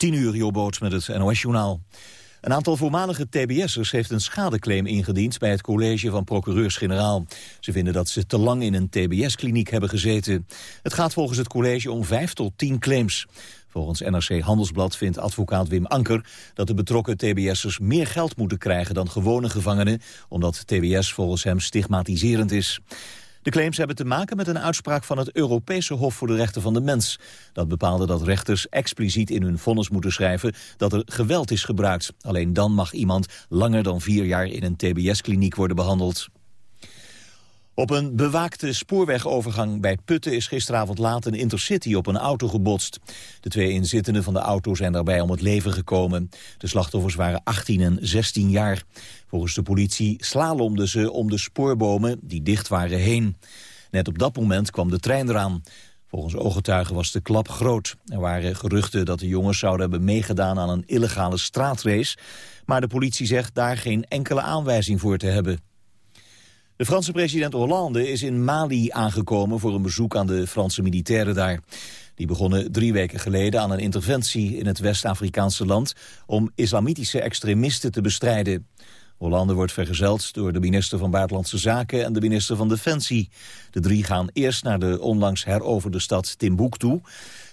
10 uur, Jobboot met het NOS-journaal. Een aantal voormalige TBS'ers heeft een schadeclaim ingediend... bij het college van procureurs-generaal. Ze vinden dat ze te lang in een TBS-kliniek hebben gezeten. Het gaat volgens het college om 5 tot 10 claims. Volgens NRC Handelsblad vindt advocaat Wim Anker... dat de betrokken TBS'ers meer geld moeten krijgen dan gewone gevangenen... omdat TBS volgens hem stigmatiserend is. De claims hebben te maken met een uitspraak van het Europese Hof voor de Rechten van de Mens. Dat bepaalde dat rechters expliciet in hun vonnis moeten schrijven dat er geweld is gebruikt. Alleen dan mag iemand langer dan vier jaar in een tbs-kliniek worden behandeld. Op een bewaakte spoorwegovergang bij Putten is gisteravond laat een intercity op een auto gebotst. De twee inzittenden van de auto zijn daarbij om het leven gekomen. De slachtoffers waren 18 en 16 jaar. Volgens de politie slalomden ze om de spoorbomen die dicht waren heen. Net op dat moment kwam de trein eraan. Volgens ooggetuigen was de klap groot. Er waren geruchten dat de jongens zouden hebben meegedaan aan een illegale straatrace. Maar de politie zegt daar geen enkele aanwijzing voor te hebben. De Franse president Hollande is in Mali aangekomen voor een bezoek aan de Franse militairen daar. Die begonnen drie weken geleden aan een interventie in het West-Afrikaanse land om islamitische extremisten te bestrijden. Hollande wordt vergezeld door de minister van Buitenlandse Zaken en de minister van Defensie. De drie gaan eerst naar de onlangs heroverde stad Timbuktu.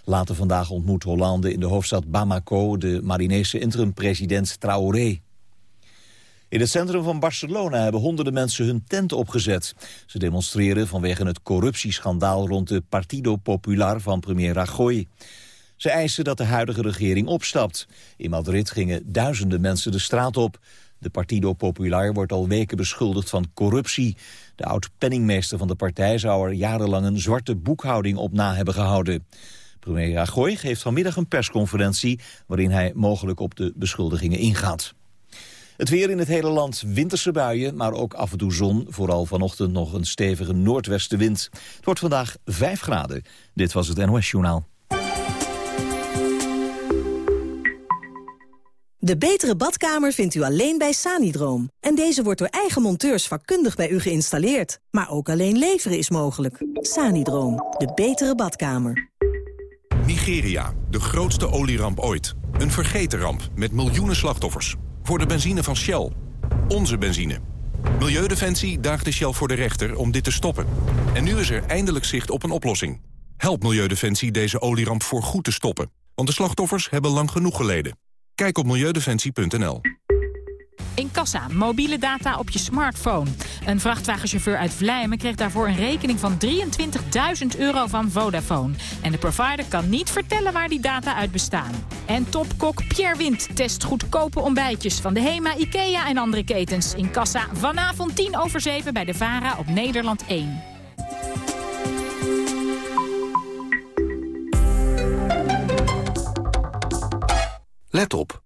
Later vandaag ontmoet Hollande in de hoofdstad Bamako de Marinese interim-president Traoré. In het centrum van Barcelona hebben honderden mensen hun tent opgezet. Ze demonstreren vanwege het corruptieschandaal rond de Partido Popular van premier Rajoy. Ze eisen dat de huidige regering opstapt. In Madrid gingen duizenden mensen de straat op. De Partido Popular wordt al weken beschuldigd van corruptie. De oud-penningmeester van de partij zou er jarenlang een zwarte boekhouding op na hebben gehouden. Premier Rajoy geeft vanmiddag een persconferentie... waarin hij mogelijk op de beschuldigingen ingaat. Het weer in het hele land winterse buien, maar ook af en toe zon. Vooral vanochtend nog een stevige noordwestenwind. Het wordt vandaag 5 graden. Dit was het NOS Journaal. De betere badkamer vindt u alleen bij Sanidroom. En deze wordt door eigen monteurs vakkundig bij u geïnstalleerd. Maar ook alleen leveren is mogelijk. Sanidroom, de betere badkamer. Nigeria, de grootste olieramp ooit. Een vergeten ramp met miljoenen slachtoffers. Voor de benzine van Shell. Onze benzine. Milieudefensie daagde Shell voor de rechter om dit te stoppen. En nu is er eindelijk zicht op een oplossing. Help Milieudefensie deze olieramp voor goed te stoppen. Want de slachtoffers hebben lang genoeg geleden. Kijk op milieudefensie.nl. In kassa, mobiele data op je smartphone. Een vrachtwagenchauffeur uit Vlijmen kreeg daarvoor een rekening van 23.000 euro van Vodafone. En de provider kan niet vertellen waar die data uit bestaan. En topkok Pierre Wind test goedkope ontbijtjes van de HEMA, IKEA en andere ketens. In kassa vanavond 10 over 7 bij de VARA op Nederland 1. Let op.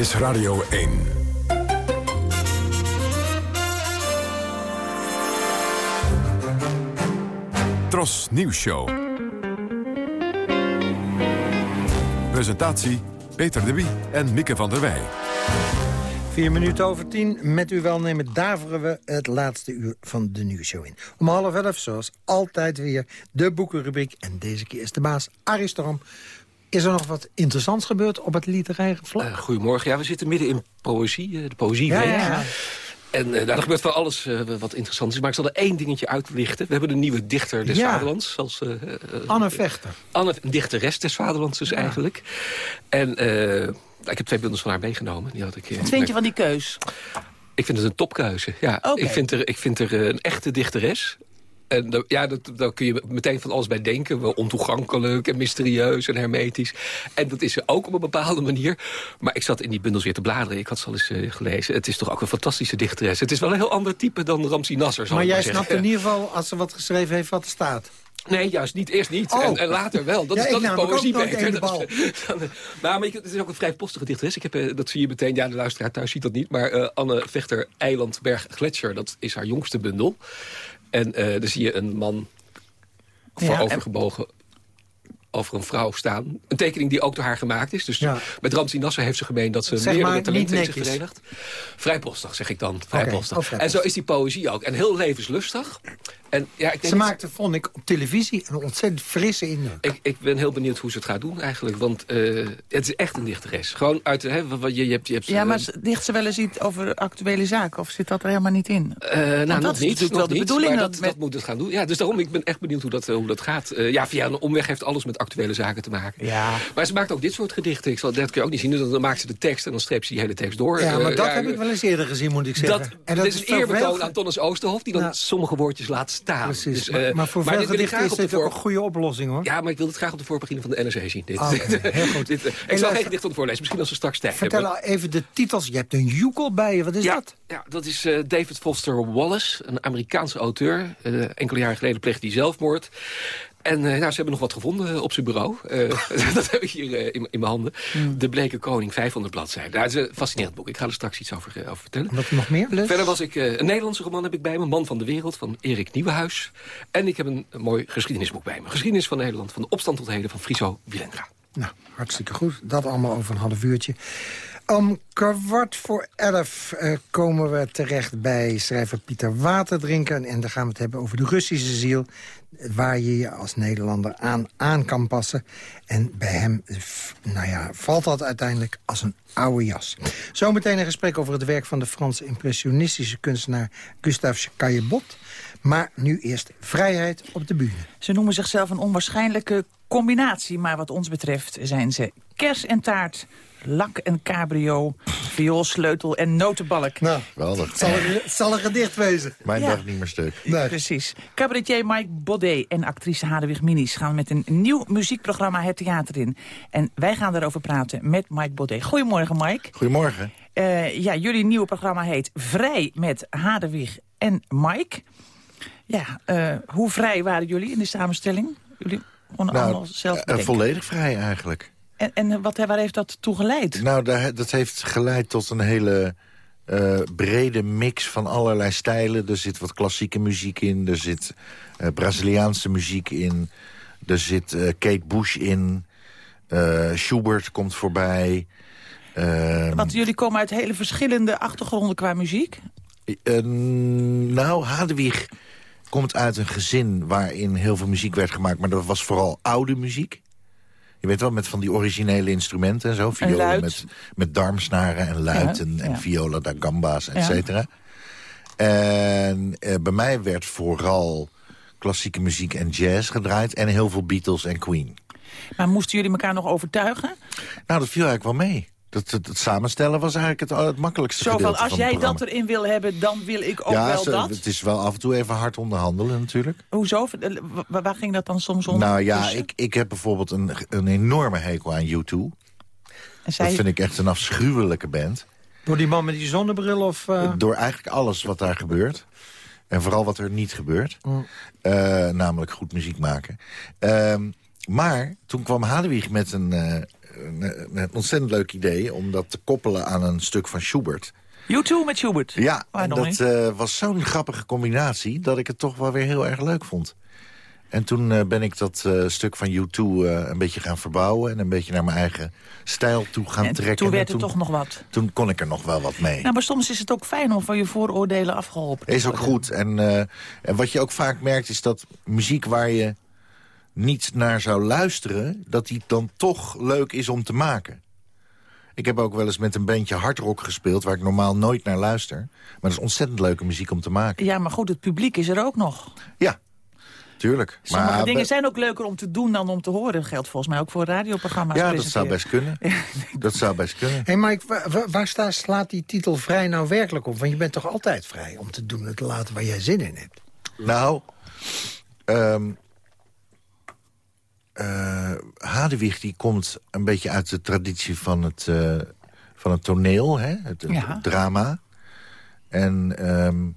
Is Radio 1. Tros Nieuws Show. Presentatie Peter de Wie en Mieke van der Wij. Vier minuten over tien. Met uw welnemen daveren we het laatste uur van de nieuwsshow in. Om half elf, zoals altijd weer, de boekenrubriek. En deze keer is de baas Storm is er nog wat interessants gebeurd op het literaire vlak? Uh, goedemorgen. Ja, we zitten midden in poëzie, uh, de poëzieweek. Ja, ja. En uh, daar gebeurt wel alles wat interessant is. Maar ik zal er één dingetje uitlichten. We hebben een nieuwe dichter des ja. vaderlands. Als, Anne Vechter. Anne, een dichteres des vaderlands dus eigenlijk. En ik heb twee bundels van haar meegenomen. Die had ik, wat vind je van die keus? Ik vind het een topkeuze. Ja, okay. ik, vind er, ik vind er een echte dichteres. En ja, dat, daar kun je meteen van alles bij denken. Ontoegankelijk en mysterieus en hermetisch. En dat is ze ook op een bepaalde manier. Maar ik zat in die bundels weer te bladeren. Ik had ze al eens uh, gelezen. Het is toch ook een fantastische dichteres. Het is wel een heel ander type dan Ramsi Nasser, Maar jij snapt in ieder geval, als ze wat geschreven heeft, wat er staat. Nee, juist niet. Eerst niet. Oh. En, en, later wel. Dat Ja, is, dat is poëzie beter. Dat is- maar, het is ook een vrij postige dichteres. Ik heb, eh, dat zie je meteen. Ja, de luisteraar thuis ziet dat niet. Maar eh, Anne Vechter, Eiland, Berg, Gletscher. Dat is haar jongste bundel. En eh dan zie je een man voorovergebogen over een vrouw staan. Een tekening die ook door haar gemaakt is. Dus Ja. met Ramsi Nasser heeft ze gemeen dat ze Zeg meerdere maar, talenten in zich verenigt. Vrijpostig, zeg ik dan. Vrijpostig. oh, vrijpostig. En zo is die poëzie ook. En heel levenslustig. En ja, ik denk Ze dat- maakte, vond ik, op televisie een ontzettend frisse indruk. ik, ik ben heel benieuwd hoe ze het gaat doen eigenlijk. Want eh, het is echt een dichteres. Gewoon uit... Hè, wat je, je hebt, je hebt, Ja, eh, maar dicht ze wel eens iets over actuele zaken? Of zit dat er helemaal niet in? eh, nou, dat nog is niet, natuurlijk nog wel de niet, bedoeling maar dat dat, met- dat moet het gaan doen. Ja, dus daarom, ik ben echt benieuwd hoe dat, eh, hoe dat gaat. Eh, ja, via een omweg heeft alles met actuele zaken te maken. Ja. Maar ze maakt ook dit soort gedichten. Ik zal, dat kun je ook niet zien. Dus dan maakt ze de tekst en dan streept ze die hele tekst door. Ja, maar Eh, dat heb ik wel eens eerder gezien, moet ik zeggen. Dat, en dat is een eerbetoon aan Tonnes Oosterhof... die dan sommige woordjes laat staan. Precies, Dus, maar, eh, maar voor graag is op dit ook een goede oplossing, hoor. Ja, maar ik wil het graag op de voorpagina van de NRC zien. Dit. Ah, heel goed. Dit, eh, En ik zal luister- geen gedicht van voorlezen. Misschien als we straks tijd Vertel hebben. even de titels. Je hebt een joekel bij je. Wat is ja, dat? Ja, dat is eh, David Foster Wallace, een Amerikaanse auteur. Enkele jaren geleden pleegde hij zelfmoord. En eh, nou, ze hebben nog wat gevonden eh, op zijn bureau. Eh, dat heb ik hier in, in mijn handen. Hmm. De Bleke Koning, 500 bladzijden. Nou, het is een fascinerend boek. Ik ga er straks iets over, over vertellen. Wat nog meer? Verder was ik een Nederlandse roman heb ik bij me. Man van de Wereld van Erik Nieuwenhuis. En ik heb een, een mooi geschiedenisboek bij me. Geschiedenis van Nederland, van de opstand tot heden van Friso Wielenga. Nou, hartstikke goed. Dat allemaal over een half uurtje. Om kwart voor elf komen we terecht bij schrijver Pieter Waterdrinker. En dan gaan we het hebben over de Russische ziel. Waar je je als Nederlander aan, aan kan passen. En bij hem nou ja, valt dat uiteindelijk als een oude jas. Zometeen een gesprek over het werk van de Franse impressionistische kunstenaar Gustave Caillebotte. Maar nu eerst vrijheid op de bühne. Ze noemen zichzelf een onwaarschijnlijke combinatie. Maar wat ons betreft zijn ze kers en taart, lak en cabrio, viool, sleutel en notenbalk. Nou, Geweldig. het zal een, het zal een gedicht wezen. Mijn Ja. dag niet meer stuk. Nee. Precies. Cabaretier Mike Baudet en actrice Hadewig Minis gaan met een nieuw muziekprogramma het theater in. En wij gaan daarover praten met Mike Baudet. Goedemorgen Mike. Goedemorgen. Eh, ja, jullie nieuwe programma heet Vrij met Hadewig en Mike. Ja, eh, hoe vrij waren jullie in de samenstelling? Jullie konden allemaal zelf eh, bedenken. volledig vrij eigenlijk. En, en wat, waar heeft dat toe geleid? Nou, dat heeft geleid tot een hele eh, brede mix van allerlei stijlen. Er zit wat klassieke muziek in, er zit eh, Braziliaanse muziek in... er zit eh, Kate Bush in, Schubert komt voorbij... Ehm, Want jullie komen uit hele verschillende achtergronden qua muziek. Nou, Hadewig komt uit een gezin waarin heel veel muziek werd gemaakt... maar dat was vooral oude muziek. Je weet wel, met van die originele instrumenten en zo. Violen met, met darmsnaren en luiten Ja, en ja. viola da gamba's, et cetera. En eh, bij mij werd vooral klassieke muziek en jazz gedraaid... en heel veel Beatles en Queen. Maar moesten jullie elkaar nog overtuigen? Nou, dat viel eigenlijk wel mee. Dat, het, samenstellen was eigenlijk het, het makkelijkste Zo van, als van jij dat erin wil hebben, dan wil ik ook ja, wel ze- dat. het is wel af en toe even hard onderhandelen natuurlijk. Hoezo? Eh, wa- Waar, ging dat dan soms om? Nou ja, tussen? ik, ik heb bijvoorbeeld een, een enorme hekel aan U2. En zij, Dat vind ik echt een afschuwelijke band. Door die man met die zonnebril of... eh, Door eigenlijk alles wat daar gebeurt. En vooral wat er niet gebeurt. Mm. Eh, namelijk goed muziek maken. Ehm, maar toen kwam Hadewig met een, eh, een, een ontzettend leuk idee... om dat te koppelen aan een stuk van Schubert. U2 met Schubert. Ja, en dat eh, was zo'n grappige combinatie... dat ik het toch wel weer heel erg leuk vond. En toen eh, ben ik dat eh, stuk van U2 eh, een beetje gaan verbouwen... en een beetje naar mijn eigen stijl toe gaan en trekken. toen En werd er toch nog wat. Toen kon ik er nog wel wat mee. Nou, maar soms is het ook fijn om van je vooroordelen afgeholpen te Is ook goed. En, en wat je ook vaak merkt is dat muziek waar je niet naar zou luisteren... dat die dan toch leuk is om te maken. Ik heb ook wel eens met een bandje hardrock gespeeld... waar ik normaal nooit naar luister. Maar dat is ontzettend leuke muziek om te maken. Ja, maar goed, het publiek is er ook nog. Ja, tuurlijk. Sommige maar, dingen zijn ook leuker om te doen dan om te horen. Dat geldt volgens mij ook voor radioprogramma's Ja, dat zou best kunnen. Dat zou best kunnen. Hé Mike, waar, waar- staat, slaat die titel vrij nou werkelijk op? Want je bent toch altijd vrij om te doen en te laten waar jij zin in hebt? Nou, ehm Hadewig die komt een beetje uit de traditie van het, eh, van het toneel, hè? Het, drama. En ehm,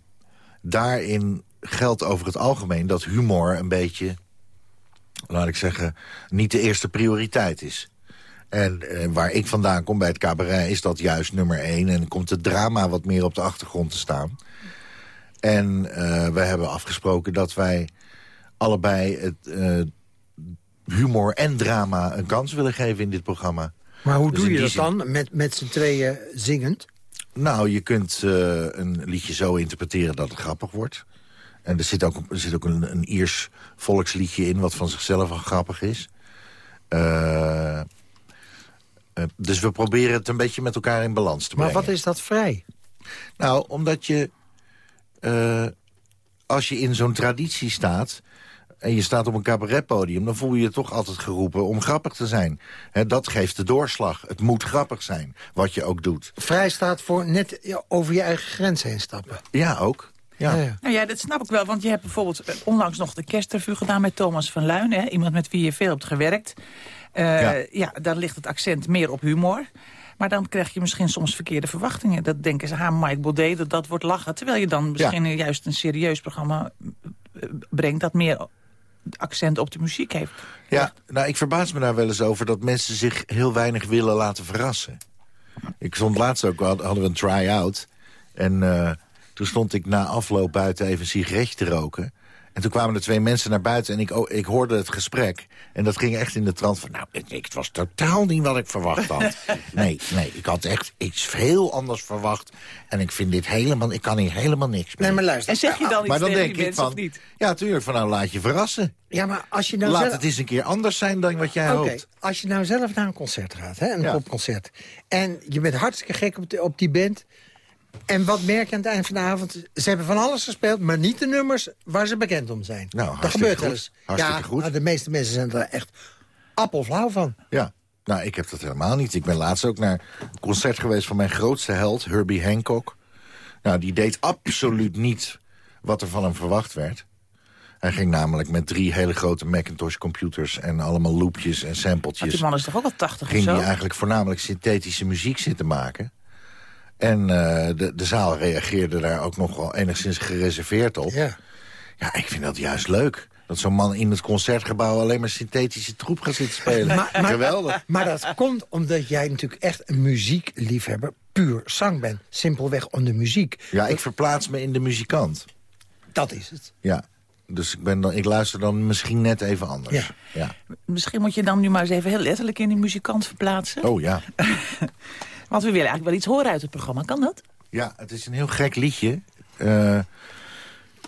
daarin geldt over het algemeen dat humor een beetje laat ik zeggen, niet de eerste prioriteit is. En eh, waar ik vandaan kom bij het cabaret is dat juist nummer één. En komt het drama wat meer op de achtergrond te staan. En uh, we hebben afgesproken dat wij allebei het uh, humor en drama een kans willen geven in dit programma. Maar hoe dus doe je dat dan, met, met z'n tweeën zingend? Nou, je kunt uh, een liedje zo interpreteren dat het grappig wordt. En er zit ook, er zit ook een, een Iers volksliedje in... wat van zichzelf al grappig is. Uh, uh, dus we proberen het een beetje met elkaar in balans te brengen. Maar wat is dat vrij? Nou, omdat je... als je in zo'n traditie staat en je staat op een cabaretpodium... dan voel je je toch altijd geroepen om grappig te zijn. dat geeft de doorslag. Het moet grappig zijn, wat je ook doet. Vrij staat voor net over je eigen grens heen stappen. Ja, ook. Ja. Ja, Nou ja, dat snap ik wel. Want je hebt bijvoorbeeld eh, onlangs nog de kerstrevue gedaan met Thomas van Luin. Hè? Iemand met wie je veel hebt gewerkt. Uh, ja. ja, dan ligt het accent meer op humor. Maar dan krijg je misschien soms verkeerde verwachtingen. Dat denken ze, ha, Mike Baudet, dat, dat wordt lachen. Terwijl je dan misschien ja. juist een serieus programma eh, brengt... dat meer accent op de muziek heeft. Ja, nou, ik verbaas me daar wel eens over... dat mensen zich heel weinig willen laten verrassen. Ik stond laatst ook, hadden we een try-out... en uh, toen stond ik na afloop buiten even een sigaretje te roken... En toen kwamen er twee mensen naar buiten en ik, oh, ik hoorde het gesprek. En dat ging echt in de trant van... nou, het, het was totaal niet wat ik verwacht had. nee, nee, ik had echt iets heel anders verwacht. En ik vind dit helemaal... Ik kan hier helemaal niks mee. Nee, maar luister. En zeg je dan iets maar dan denk ik van, niet? Ja, tuurlijk, van nou laat je verrassen. Ja, maar als je nou Laat zelf... het eens een keer anders zijn dan wat jij Oké, hoopt. als je nou zelf naar een concert gaat, hè, een Ja. popconcert... en je bent hartstikke gek op, de, op die band... en wat merk je aan het eind van de avond? Ze hebben van alles gespeeld, maar niet de nummers waar ze bekend om zijn. Nou, dat gebeurt wel eens. Hartstikke ja, goed. nou, de meeste mensen zijn er echt appelflauw van. Ja, nou, ik heb dat helemaal niet. Ik ben laatst ook naar een concert geweest van mijn grootste held, Herbie Hancock. Nou, die deed absoluut niet wat er van hem verwacht werd. Hij ging namelijk met drie hele grote Macintosh-computers... en allemaal loopjes en sampletjes... die man is toch ook al 80 of ging zo? hij eigenlijk voornamelijk synthetische muziek zitten maken. En eh, de, de zaal reageerde daar ook nog wel enigszins gereserveerd op. Ja. Ja, ik vind dat juist leuk. Dat zo'n man in het concertgebouw alleen maar synthetische troep gaat zitten spelen. Maar- maar- Geweldig. Maar dat komt omdat jij natuurlijk echt een muziekliefhebber... puur zang bent. Simpelweg om de muziek. Ja, ik verplaats me in de muzikant. Dat is het. Ja. Dus ik, ben dan, ik luister dan misschien net even anders. Ja. ja. Misschien moet je dan nu maar eens even heel letterlijk in die muzikant verplaatsen. Oh ja. Want we willen eigenlijk wel iets horen uit het programma. Kan dat? Ja, het is een heel gek liedje. eh,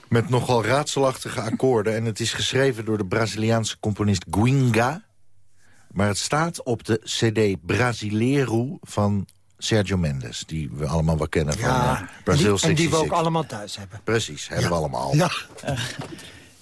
met nogal raadselachtige akkoorden. En het is geschreven door de Braziliaanse componist Guinga. Maar het staat op de cd Brasileiro van Sergio Mendes. Die we allemaal wel kennen van uh, en Brazil die, en die we ook 66. allemaal thuis hebben. Precies, hebben we allemaal. Ja,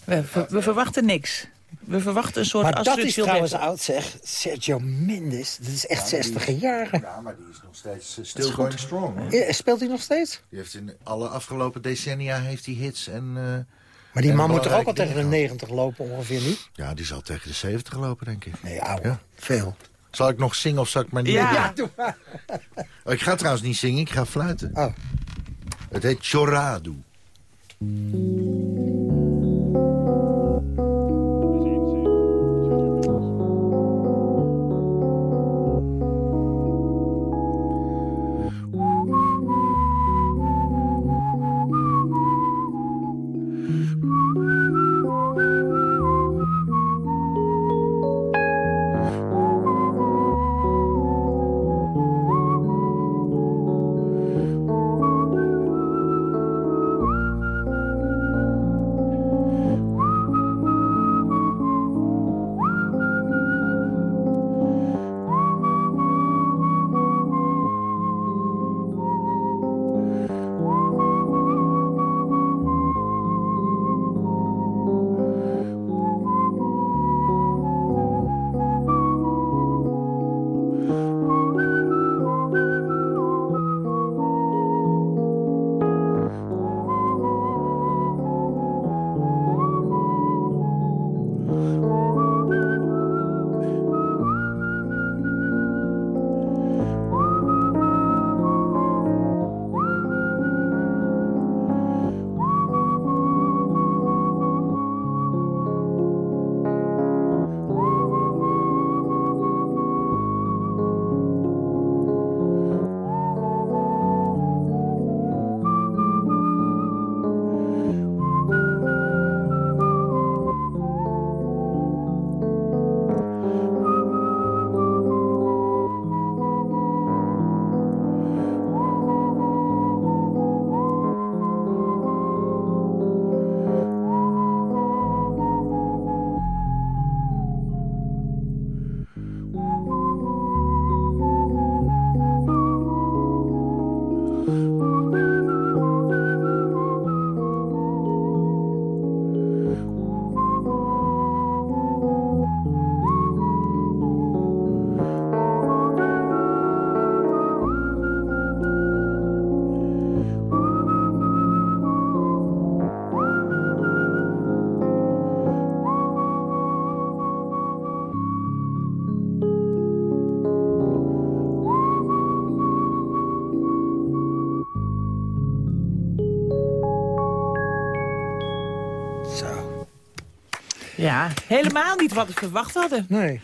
we, we verwachten niks. We verwachten een soort maar dat is trouwens oud zeg. Sergio Mendes, dat is echt 60 jaren. Ja, maar die is nog steeds uh, still going strong. Hoor. Ja, Speelt hij nog steeds? Die heeft in alle afgelopen decennia heeft hij hits en... uh, Maar die En man moet toch ook al tegen de dingen 90 lopen ongeveer niet? ja, die zal tegen de 70 lopen, denk ik. Nee, ouwe. Ja. Veel. Zal ik nog zingen of zal ik maar niet? Ja. doe maar. Oh, ik ga trouwens niet zingen, ik ga fluiten. Oh. Het heet Chorado. Ja, helemaal niet wat we verwacht hadden. Nee.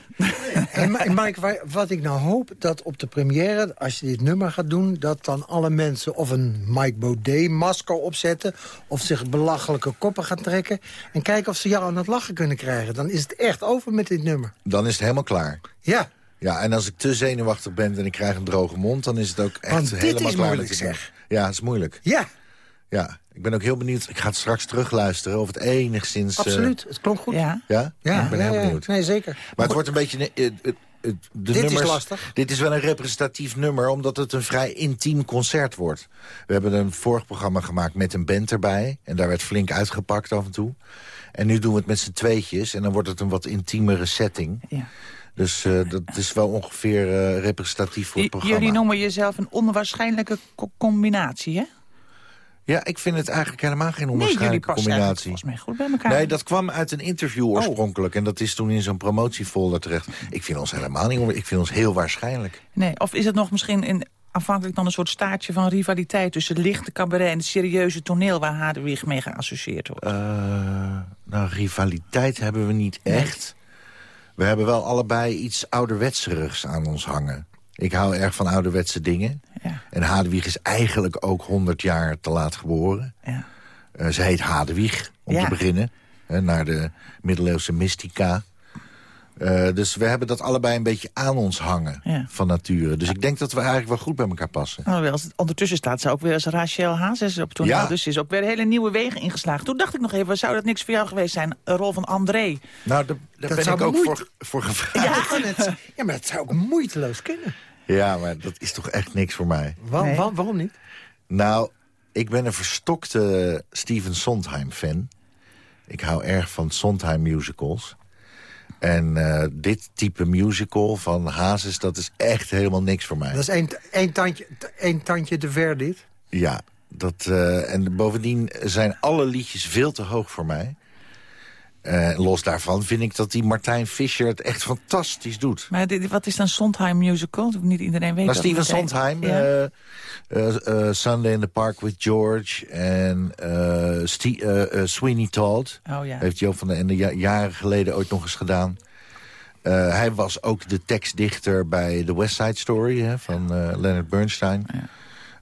en Mike, wat ik nou hoop, dat op de première, als je dit nummer gaat doen... dat dan alle mensen of een Mike Baudet-masker opzetten... of zich belachelijke koppen gaan trekken... en kijken of ze jou aan het lachen kunnen krijgen. Dan is het echt over met dit nummer. Dan is het helemaal klaar. Ja. Ja, en als ik te zenuwachtig ben en ik krijg een droge mond... dan is het ook echt Want helemaal dit is moeilijk, zeg. Ja, het is moeilijk. Ja. Ja, ik ben ook heel benieuwd. Ik ga het straks terugluisteren of het enigszins... Eh, Absoluut, het klonk goed. Ja? Ja? ja ik ben heel benieuwd. Nee, zeker. Maar het wordt een beetje... Uh, de dit nummers, is lastig. Dit is wel een representatief nummer, omdat het een vrij intiem concert wordt. We hebben een vorig programma gemaakt met een band erbij. En daar werd flink uitgepakt af en toe. En nu doen we het met z'n tweetjes. En dan wordt het een wat intiemere setting. Ja. Dus uh, dat is wel ongeveer uh, representatief voor het programma. Jullie noemen jezelf een onwaarschijnlijke co combinatie, hè? Ja, ik vind het eigenlijk helemaal geen onwaarschijnlijke nee, combinatie. volgens mij goed bij elkaar. Nee, dat kwam uit een interview oh. oorspronkelijk. En dat is toen in zo'n promotiefolder terecht. Ik vind ons helemaal niet Ik vind ons heel waarschijnlijk. Nee, of is het nog misschien in, aanvankelijk dan een soort staartje van rivaliteit... tussen het lichte cabaret en het serieuze toneel... waar Hadewig mee geassocieerd wordt? Uh, nou, rivaliteit hebben we niet echt. We hebben wel allebei iets ouderwetserigs aan ons hangen. Ik hou erg van ouderwetse dingen. Ja. En Hadewig is eigenlijk ook 100 jaar te laat geboren. Ja. Uh, ze heet Hadewig, om te beginnen. Hè, naar de middeleeuwse mystica. Uh, dus we hebben dat allebei een beetje aan ons hangen van nature. Dus ik denk dat we eigenlijk wel goed bij elkaar passen. Nou, als het ondertussen staat, zou ook weer als Rachel Hazes op toneel. Ja. Dus is ook weer hele nieuwe wegen ingeslagen. Toen dacht ik nog even, zou dat niks voor jou geweest zijn? Een rol van André. Nou, daar, ben ik ook voor, voor gevraagd. Ja, ja, maar dat zou ook moeiteloos kunnen. Ja, maar dat is toch echt niks voor mij. waarom niet? Nou, ik ben een verstokte Steven Sondheim-fan. Ik hou erg van Sondheim-musicals. En uh, dit type musical van Hazes, dat is echt helemaal niks voor mij. Dat is één, één, tandje, één tandje te ver, dit? Ja, dat, uh, en bovendien zijn alle liedjes veel te hoog voor mij. Uh, los daarvan vind ik dat die Martijn Fischer het echt fantastisch doet. Maar dit, wat is dan Sondheim musical? Niet iedereen weet nou, Steven Sondheim, ja. uh, uh, Sunday in the Park with George en Sweeney Todd. Oh, ja. Heeft Joop van de Ende jaren geleden ooit nog eens gedaan. hij was ook de tekstdichter bij The West Side Story hè, van Leonard Bernstein. Ja.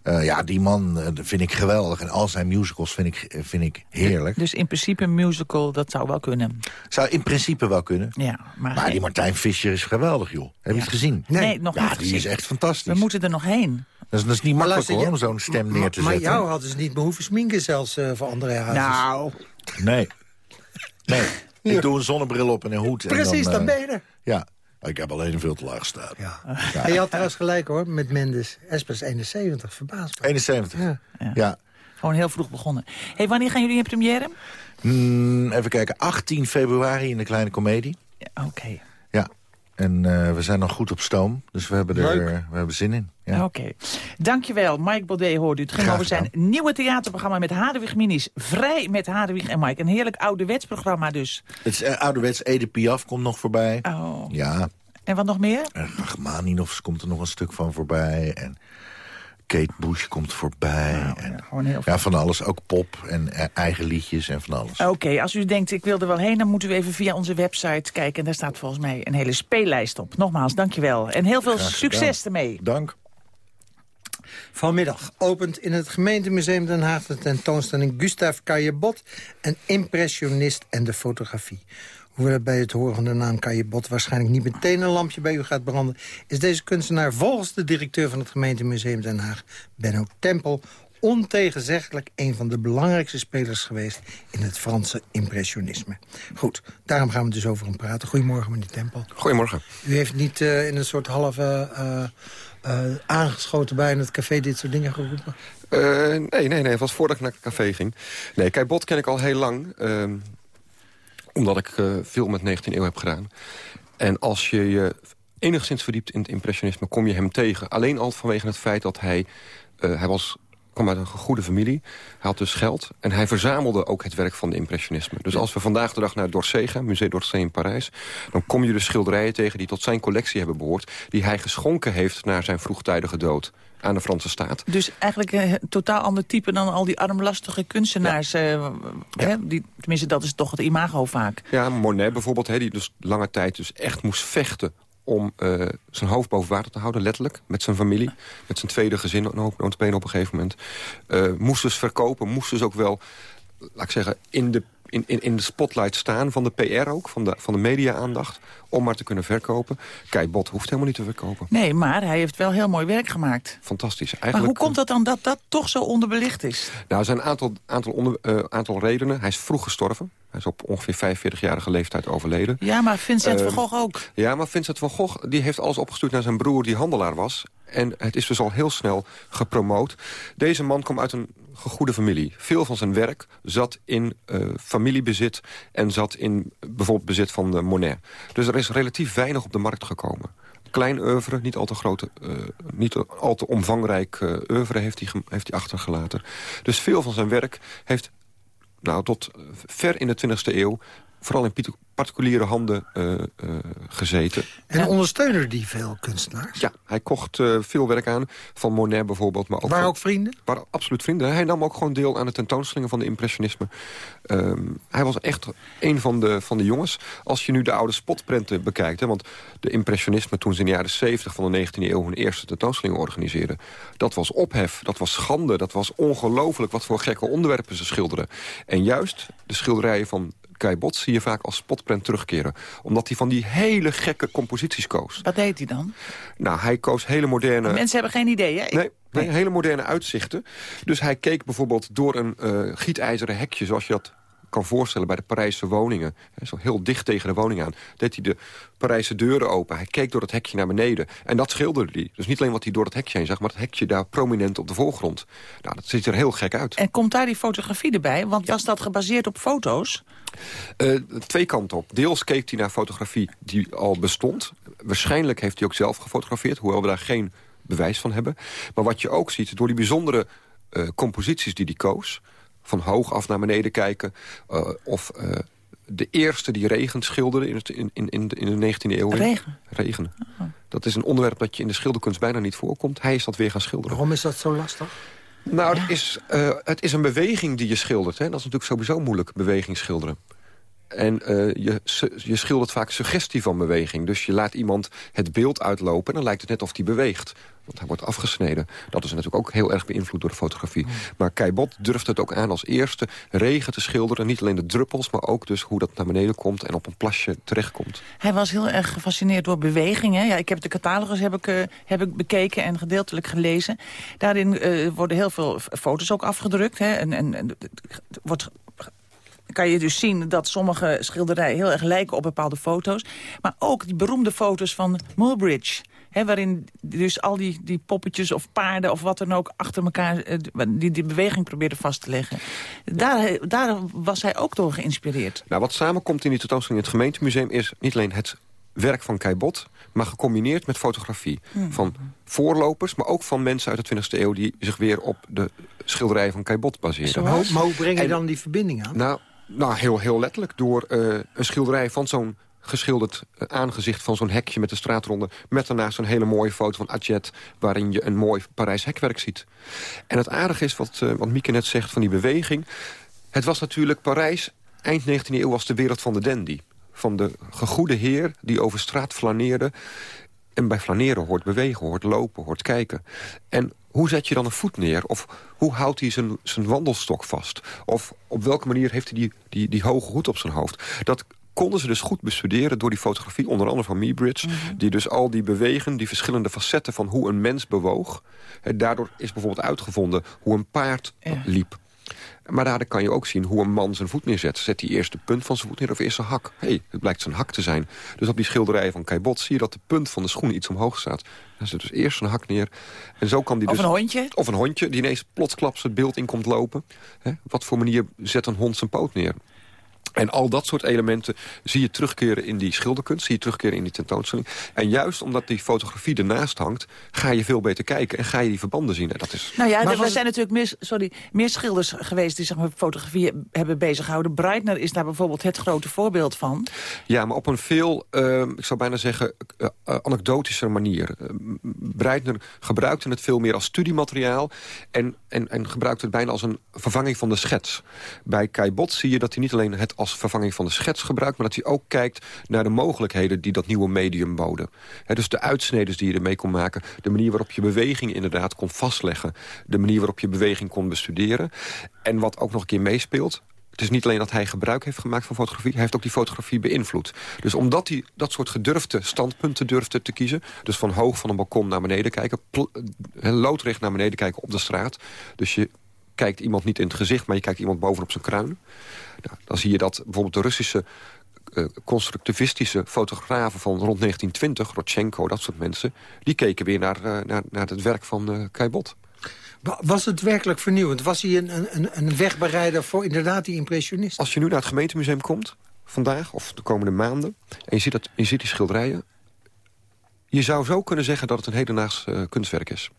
Uh, ja, die man uh, vind ik geweldig. En al zijn musicals vind ik, uh, vind ik heerlijk. Dus in principe een musical, dat zou wel kunnen? Zou in principe wel kunnen. Ja, maar maar die Martijn Fischer is geweldig, joh. Heb je het gezien? Nee, nee nog ja, niet die gezien. is echt fantastisch. We moeten er nog heen. Dat is, dat is niet maar makkelijk hoor, om zo'n stem neer te maar zetten. Maar jou hadden ze niet behoeven sminken zelfs voor André Hazes. Nou. Nee. Nee. Ik doe een zonnebril op en een hoed. Precies, en dan, dan ben je er. Ja. Ik heb alleen een veel te laag staan. Ja. ja. En je had trouwens gelijk hoor, met Mendes. Espers 71, verbaasd. 71, ja. ja. Gewoon heel vroeg begonnen. hey, wanneer gaan jullie in première? Mm, even kijken, 18 februari in de Kleine Comedie. Ja, Oké. En uh, we zijn nog goed op stoom, dus we hebben er we hebben zin in. Ja. Oké. Okay. Dankjewel, Mike Baudet hoorde u. Het ging over zijn nieuwe theaterprogramma met Hadewig Minis. Vrij met Hadewig en Mike. Een heerlijk ouderwets programma dus. Het is uh, ouderwets. Ede Piaf komt nog voorbij. Oh. Ja. En wat nog meer? En Rachmaninoff komt er nog een stuk van voorbij. En Kate Bush komt voorbij. Nou, en, ja, gewoon heel ja, van alles. Ook pop en uh, eigen liedjes en van alles. Oké, als u denkt ik wil er wel heen... dan moet u even via onze website kijken. En daar staat volgens mij een hele speellijst op. Nogmaals, dankjewel. En heel veel succes ermee. Dank. Vanmiddag opent in het gemeentemuseum Den Haag de tentoonstelling Gustav Caillebot, een impressionist en de fotografie. Hoewel het bij het horen van de naam Caillebot waarschijnlijk niet meteen een lampje bij u gaat branden, is deze kunstenaar volgens de directeur van het gemeentemuseum Den Haag, Benno Tempel, ontegenzeggelijk een van de belangrijkste spelers geweest in het Franse impressionisme. Goed, daarom gaan we dus over hem praten. Goedemorgen, meneer Tempel. Goedemorgen. U heeft niet uh, in een soort halve... Uh, uh, aangeschoten bij in het café dit soort dingen geroepen? Uh, nee, nee, nee. Het was voordat ik naar het café ging. Nee, kijk, Bot ken ik al heel lang. Uh, omdat ik uh, veel met 19e eeuw heb gedaan. En als je je enigszins verdiept in het impressionisme... kom je hem tegen. Alleen al vanwege het feit dat hij... hij was kwam uit een goede familie. Hij had dus geld. En hij verzamelde ook het werk van de impressionisme. Dus als we vandaag de dag naar D'Orsay gaan, Musée d'Orsay in Parijs... dan kom je de schilderijen tegen die tot zijn collectie hebben behoord... die hij geschonken heeft na zijn vroegtijdige dood aan de Franse staat. Dus eigenlijk een totaal ander type dan al die armlastige kunstenaars. Eh, hè, die, tenminste, dat is toch het imago vaak. Ja, Monet bijvoorbeeld, hè, die dus lange tijd dus echt moest vechten om uh, zijn hoofd boven water te houden, letterlijk. Met zijn familie, met zijn tweede gezin, notabene op een gegeven moment. Uh, moest dus verkopen, moest dus ook wel, laat ik zeggen, in de in, in, in de spotlight staan van de PR ook, van de, van de media-aandacht... om maar te kunnen verkopen. Kijk, Bot hoeft helemaal niet te verkopen. Nee, maar hij heeft wel heel mooi werk gemaakt. Fantastisch. Eigenlijk, maar hoe komt dat dan dat dat toch zo onderbelicht is? Nou, er zijn een aantal, aantal, onder, uh, aantal redenen. Hij is vroeg gestorven. Hij is op ongeveer 45-jarige leeftijd overleden. Ja, maar Vincent uh, van Gogh ook. Ja, maar Vincent van Gogh die heeft alles opgestuurd naar zijn broer die handelaar was. En het is dus al heel snel gepromoot. Deze man komt uit een goede familie. Veel van zijn werk zat in uh, familiebezit... en zat in bijvoorbeeld bezit van de Monet. Dus er is relatief weinig op de markt gekomen. Klein oeuvre, niet al te grote, uh, niet al te omvangrijk uh, oeuvre heeft hij, heeft hij achtergelaten. Dus veel van zijn werk heeft nou, tot ver in de 20e eeuw vooral in particuliere handen uh, uh, gezeten. En ondersteunde die veel kunstenaars? Ja, hij kocht uh, veel werk aan, van Monet bijvoorbeeld. Maar ook waren ook vrienden? Waren absoluut vrienden. Hij nam ook gewoon deel aan de tentoonstellingen van de impressionisme. Um, hij was echt een van de, van de jongens. Als je nu de oude spotprenten bekijkt... Hè, want de impressionisme toen ze in de jaren 70 van de 19e eeuw... hun eerste tentoonstellingen organiseerden... dat was ophef, dat was schande, dat was ongelooflijk... wat voor gekke onderwerpen ze schilderden. En juist de schilderijen van Kai Bot zie je vaak als spotprint terugkeren. Omdat hij van die hele gekke composities koos. Wat deed hij dan? Nou, hij koos hele moderne... Mensen hebben geen idee, hè? Nee, nee, hele moderne uitzichten. Dus hij keek bijvoorbeeld door een uh, gietijzeren hekje... zoals je dat kan voorstellen bij de Parijse woningen. Zo heel dicht tegen de woning aan. Deed hij de Parijse deuren open. Hij keek door het hekje naar beneden. En dat schilderde hij. Dus niet alleen wat hij door het hekje heen zag... maar het hekje daar prominent op de voorgrond. Nou, dat ziet er heel gek uit. En komt daar die fotografie erbij? Want was dat gebaseerd op foto's? Uh, twee kanten op. Deels keek hij naar fotografie die al bestond. Waarschijnlijk heeft hij ook zelf gefotografeerd... hoewel we daar geen bewijs van hebben. Maar wat je ook ziet, door die bijzondere uh, composities die hij koos van hoog af naar beneden kijken. Uh, of uh, de eerste die regen schilderde in, het, in, in, in de 19e eeuw. Regen? Regen. Oh. Dat is een onderwerp dat je in de schilderkunst bijna niet voorkomt. Hij is dat weer gaan schilderen. Waarom is dat zo lastig? Nou, ja. het, is, uh, het is een beweging die je schildert. Hè? Dat is natuurlijk sowieso moeilijk, beweging schilderen. En uh, je, je schildert vaak suggestie van beweging. Dus je laat iemand het beeld uitlopen... en dan lijkt het net of die beweegt. Want hij wordt afgesneden. Dat is natuurlijk ook heel erg beïnvloed door de fotografie. Mm. Maar Keibot durft het ook aan als eerste regen te schilderen. Niet alleen de druppels, maar ook dus hoe dat naar beneden komt... en op een plasje terechtkomt. Hij was heel erg gefascineerd door bewegingen. Ja, ik heb de catalogus heb ik, uh, heb ik bekeken en gedeeltelijk gelezen. Daarin uh, worden heel veel foto's ook afgedrukt. Hè, en, en, en wordt kan je dus zien dat sommige schilderijen heel erg lijken op bepaalde foto's. Maar ook die beroemde foto's van Mulbridge. He, waarin dus al die, die poppetjes of paarden of wat dan ook achter elkaar eh, die, die beweging probeerde vast te leggen. Daar, daar was hij ook door geïnspireerd. Nou, wat samenkomt in die tentoonstelling in het gemeentemuseum is niet alleen het werk van Kai Bot, maar gecombineerd met fotografie. Hmm. Van voorlopers, maar ook van mensen uit de 20e eeuw... die zich weer op de schilderijen van Kai Bot baseren. Maar hoe breng je dan die verbinding aan? Nou, nou, heel, heel letterlijk. Door uh, een schilderij van zo'n geschilderd uh, aangezicht van zo'n hekje met de straatronde... met daarnaast een hele mooie foto van Adjet... waarin je een mooi Parijs hekwerk ziet. En het aardige is, wat, uh, wat Mieke net zegt van die beweging... het was natuurlijk Parijs, eind 19e eeuw was de wereld van de dandy. Van de gegoede heer die over straat flaneerde... En bij flaneren hoort bewegen, hoort lopen, hoort kijken. En hoe zet je dan een voet neer? Of hoe houdt hij zijn, zijn wandelstok vast? Of op welke manier heeft hij die, die, die hoge hoed op zijn hoofd? Dat konden ze dus goed bestuderen door die fotografie, onder andere van Meebridge... Mm -hmm. die dus al die bewegen, die verschillende facetten van hoe een mens bewoog... daardoor is bijvoorbeeld uitgevonden hoe een paard ja. liep. Maar daar kan je ook zien hoe een man zijn voet neerzet. Zet hij eerst de punt van zijn voet neer of eerst zijn hak? Hé, hey, het blijkt zijn hak te zijn. Dus op die schilderijen van Keibot zie je dat de punt van de schoen iets omhoog staat. Dan zet dus eerst zijn hak neer. En zo kan die of dus, een hondje? Of een hondje die ineens plotsklaps het beeld in komt lopen. Hè? Wat voor manier zet een hond zijn poot neer? En al dat soort elementen zie je terugkeren in die schilderkunst... zie je terugkeren in die tentoonstelling. En juist omdat die fotografie ernaast hangt... ga je veel beter kijken en ga je die verbanden zien. En dat is... Nou ja, er zijn natuurlijk meer, sorry, meer schilders geweest... die zeg maar, fotografie hebben bezighouden. Breitner is daar bijvoorbeeld het grote voorbeeld van. Ja, maar op een veel, uh, ik zou bijna zeggen, uh, anekdotische manier. Uh, Breitner gebruikte het veel meer als studiemateriaal... En, en, en gebruikte het bijna als een vervanging van de schets. Bij Kai Bot zie je dat hij niet alleen het als vervanging van de schets gebruikt... maar dat hij ook kijkt naar de mogelijkheden die dat nieuwe medium boden. dus de uitsneden die je ermee kon maken... de manier waarop je beweging inderdaad kon vastleggen... de manier waarop je beweging kon bestuderen. En wat ook nog een keer meespeelt... Het is niet alleen dat hij gebruik heeft gemaakt van fotografie... hij heeft ook die fotografie beïnvloed. Dus omdat hij dat soort gedurfde standpunten durfde te kiezen... dus van hoog van een balkon naar beneden kijken... loodrecht naar beneden kijken op de straat... dus je kijkt iemand niet in het gezicht... maar je kijkt iemand bovenop zijn kruin. Nou, dan zie je dat bijvoorbeeld de Russische uh, constructivistische fotografen van rond 1920... Rodchenko, dat soort mensen... die keken weer naar, uh, naar, naar het werk van uh. Was het werkelijk vernieuwend? Was hij een, een, een wegbereider voor inderdaad die impressionisten? Als je nu naar het gemeentemuseum komt, vandaag of de komende maanden... en je ziet, dat, je ziet die schilderijen... je zou zo kunnen zeggen dat het een hedendaags kunstwerk is.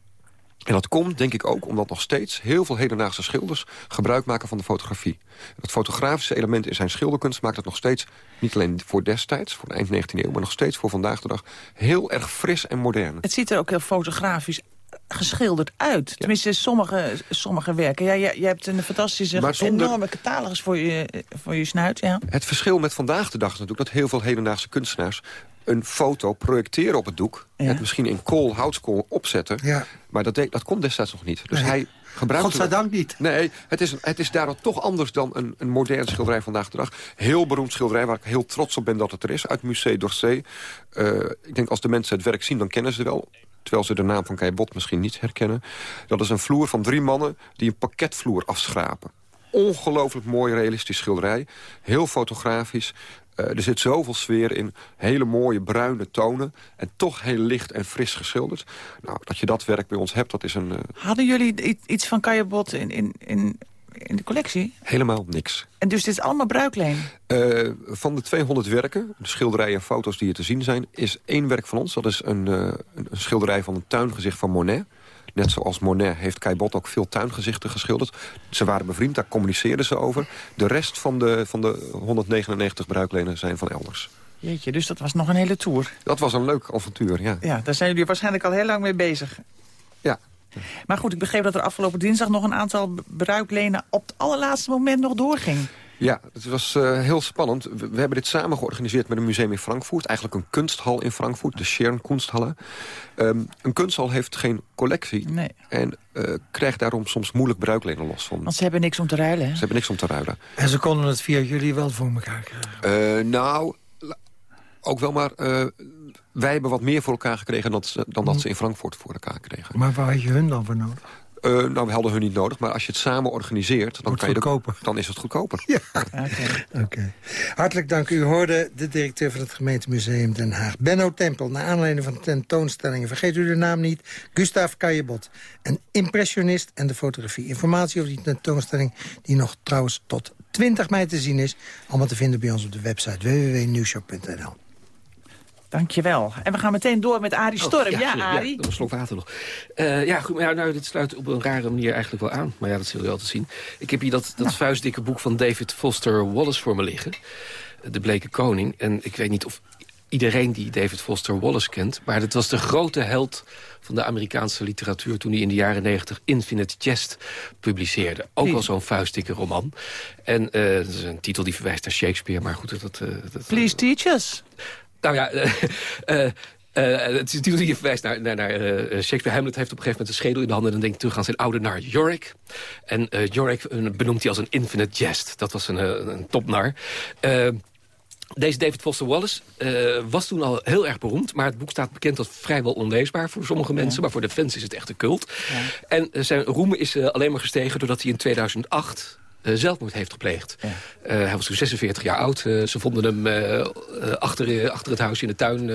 En dat komt, denk ik ook, omdat nog steeds heel veel hedendaagse schilders gebruik maken van de fotografie. Dat fotografische element in zijn schilderkunst maakt het nog steeds, niet alleen voor destijds, voor de eind 19e eeuw, maar nog steeds voor vandaag de dag, heel erg fris en modern. Het ziet er ook heel fotografisch geschilderd uit. Tenminste, sommige, sommige werken. Ja, jij, jij hebt een fantastische, zonder... enorme catalogus voor je, voor je snuit. Ja. Het verschil met vandaag de dag is natuurlijk... dat heel veel hedendaagse kunstenaars een foto projecteren op het doek. Ja. Het misschien in kool, houtskool opzetten. Ja. Maar dat, deed, dat kon destijds nog niet. Dus nee. hij gebruikte... Godzijdank niet. Nee, het is, het is daardoor toch anders dan een, een moderne schilderij vandaag de dag. Heel beroemd schilderij waar ik heel trots op ben dat het er is. Uit Musée d'Orsay. Uh, ik denk als de mensen het werk zien, dan kennen ze het wel terwijl ze de naam van Kai Bot misschien niet herkennen. Dat is een vloer van drie mannen die een pakketvloer afschrapen. Ongelooflijk mooi realistisch schilderij. Heel fotografisch. Uh, er zit zoveel sfeer in. Hele mooie bruine tonen. En toch heel licht en fris geschilderd. Nou, dat je dat werk bij ons hebt, dat is een... Uh... Hadden jullie iets van Kai Bot in, in, in in de collectie? Helemaal niks. En dus dit is allemaal bruikleen? Uh, van de 200 werken, de schilderijen en foto's die hier te zien zijn... is één werk van ons. Dat is een, uh, een schilderij van een tuingezicht van Monet. Net zoals Monet heeft Bot ook veel tuingezichten geschilderd. Ze waren bevriend, daar communiceerden ze over. De rest van de, van de 199 bruiklenen zijn van elders. Jeetje, dus dat was nog een hele tour. Dat was een leuk avontuur, ja. Ja, daar zijn jullie waarschijnlijk al heel lang mee bezig. Maar goed, ik begreep dat er afgelopen dinsdag nog een aantal bruiklenen... op het allerlaatste moment nog doorging. Ja, het was uh, heel spannend. We, we, hebben dit samen georganiseerd met een museum in Frankfurt. Eigenlijk een kunsthal in Frankfurt, de Schern Kunsthalle. Um, een kunsthal heeft geen collectie. Nee. En uh, krijgt daarom soms moeilijk bruiklenen los van. Want ze hebben niks om te ruilen, hè? Ze hebben niks om te ruilen. En ze konden het via jullie wel voor elkaar krijgen? Uh, nou, ook wel maar wij hebben wat meer voor elkaar gekregen dan, dan dat ze in Frankfurt voor elkaar kregen. Maar waar had je hun dan voor nodig? Uh, nou, we hadden hun niet nodig, maar als je het samen organiseert... dan, kan je de, dan is het goedkoper. Ja. Oké. Okay. Hartelijk dank. U hoorde de directeur van het gemeentemuseum Den Haag. Benno Tempel, naar aanleiding van de tentoonstellingen. Vergeet u de naam niet. Gustav Kajebot. Een impressionist en de fotografie. Informatie over die tentoonstelling die nog trouwens tot 20 mei te zien is. Allemaal te vinden bij ons op de website www.nieuwshop.nl. Dankjewel. En we gaan meteen door met Arie Storm. Oh, ja, ja, Arie. Ja, een slok water nog. Uh, ja, goed, maar nou, dit sluit op een rare manier eigenlijk wel aan. Maar ja, dat zullen we altijd zien. Ik heb hier dat, dat vuistdikke boek van David Foster Wallace voor me liggen. De Bleke Koning. En ik weet niet of iedereen die David Foster Wallace kent... maar het was de grote held van de Amerikaanse literatuur... toen hij in de jaren negentig Infinite Jest publiceerde. Ook al zo'n vuistdikke roman. En uh, dat is een titel die verwijst naar Shakespeare, maar goed... Dat, uh, dat, Please teach us. Nou ja, uh, uh, het is natuurlijk je verwijst naar, naar, naar uh, Shakespeare. Hamlet heeft op een gegeven moment een schedel in de handen... en dan denkt terug aan zijn oude nar Yorick. En uh, Yorick benoemt hij als een infinite jest. Dat was een, een topnar. deze David Foster Wallace was toen al heel erg beroemd... maar het boek staat bekend als vrijwel onleesbaar voor sommige mensen... Ja. maar voor de fans is het echt een cult. Ja. En zijn roem is alleen maar gestegen doordat hij in 2008... zelfmoord heeft gepleegd. hij was toen 46 jaar oud. ze vonden hem achter, achter het huis in de tuin.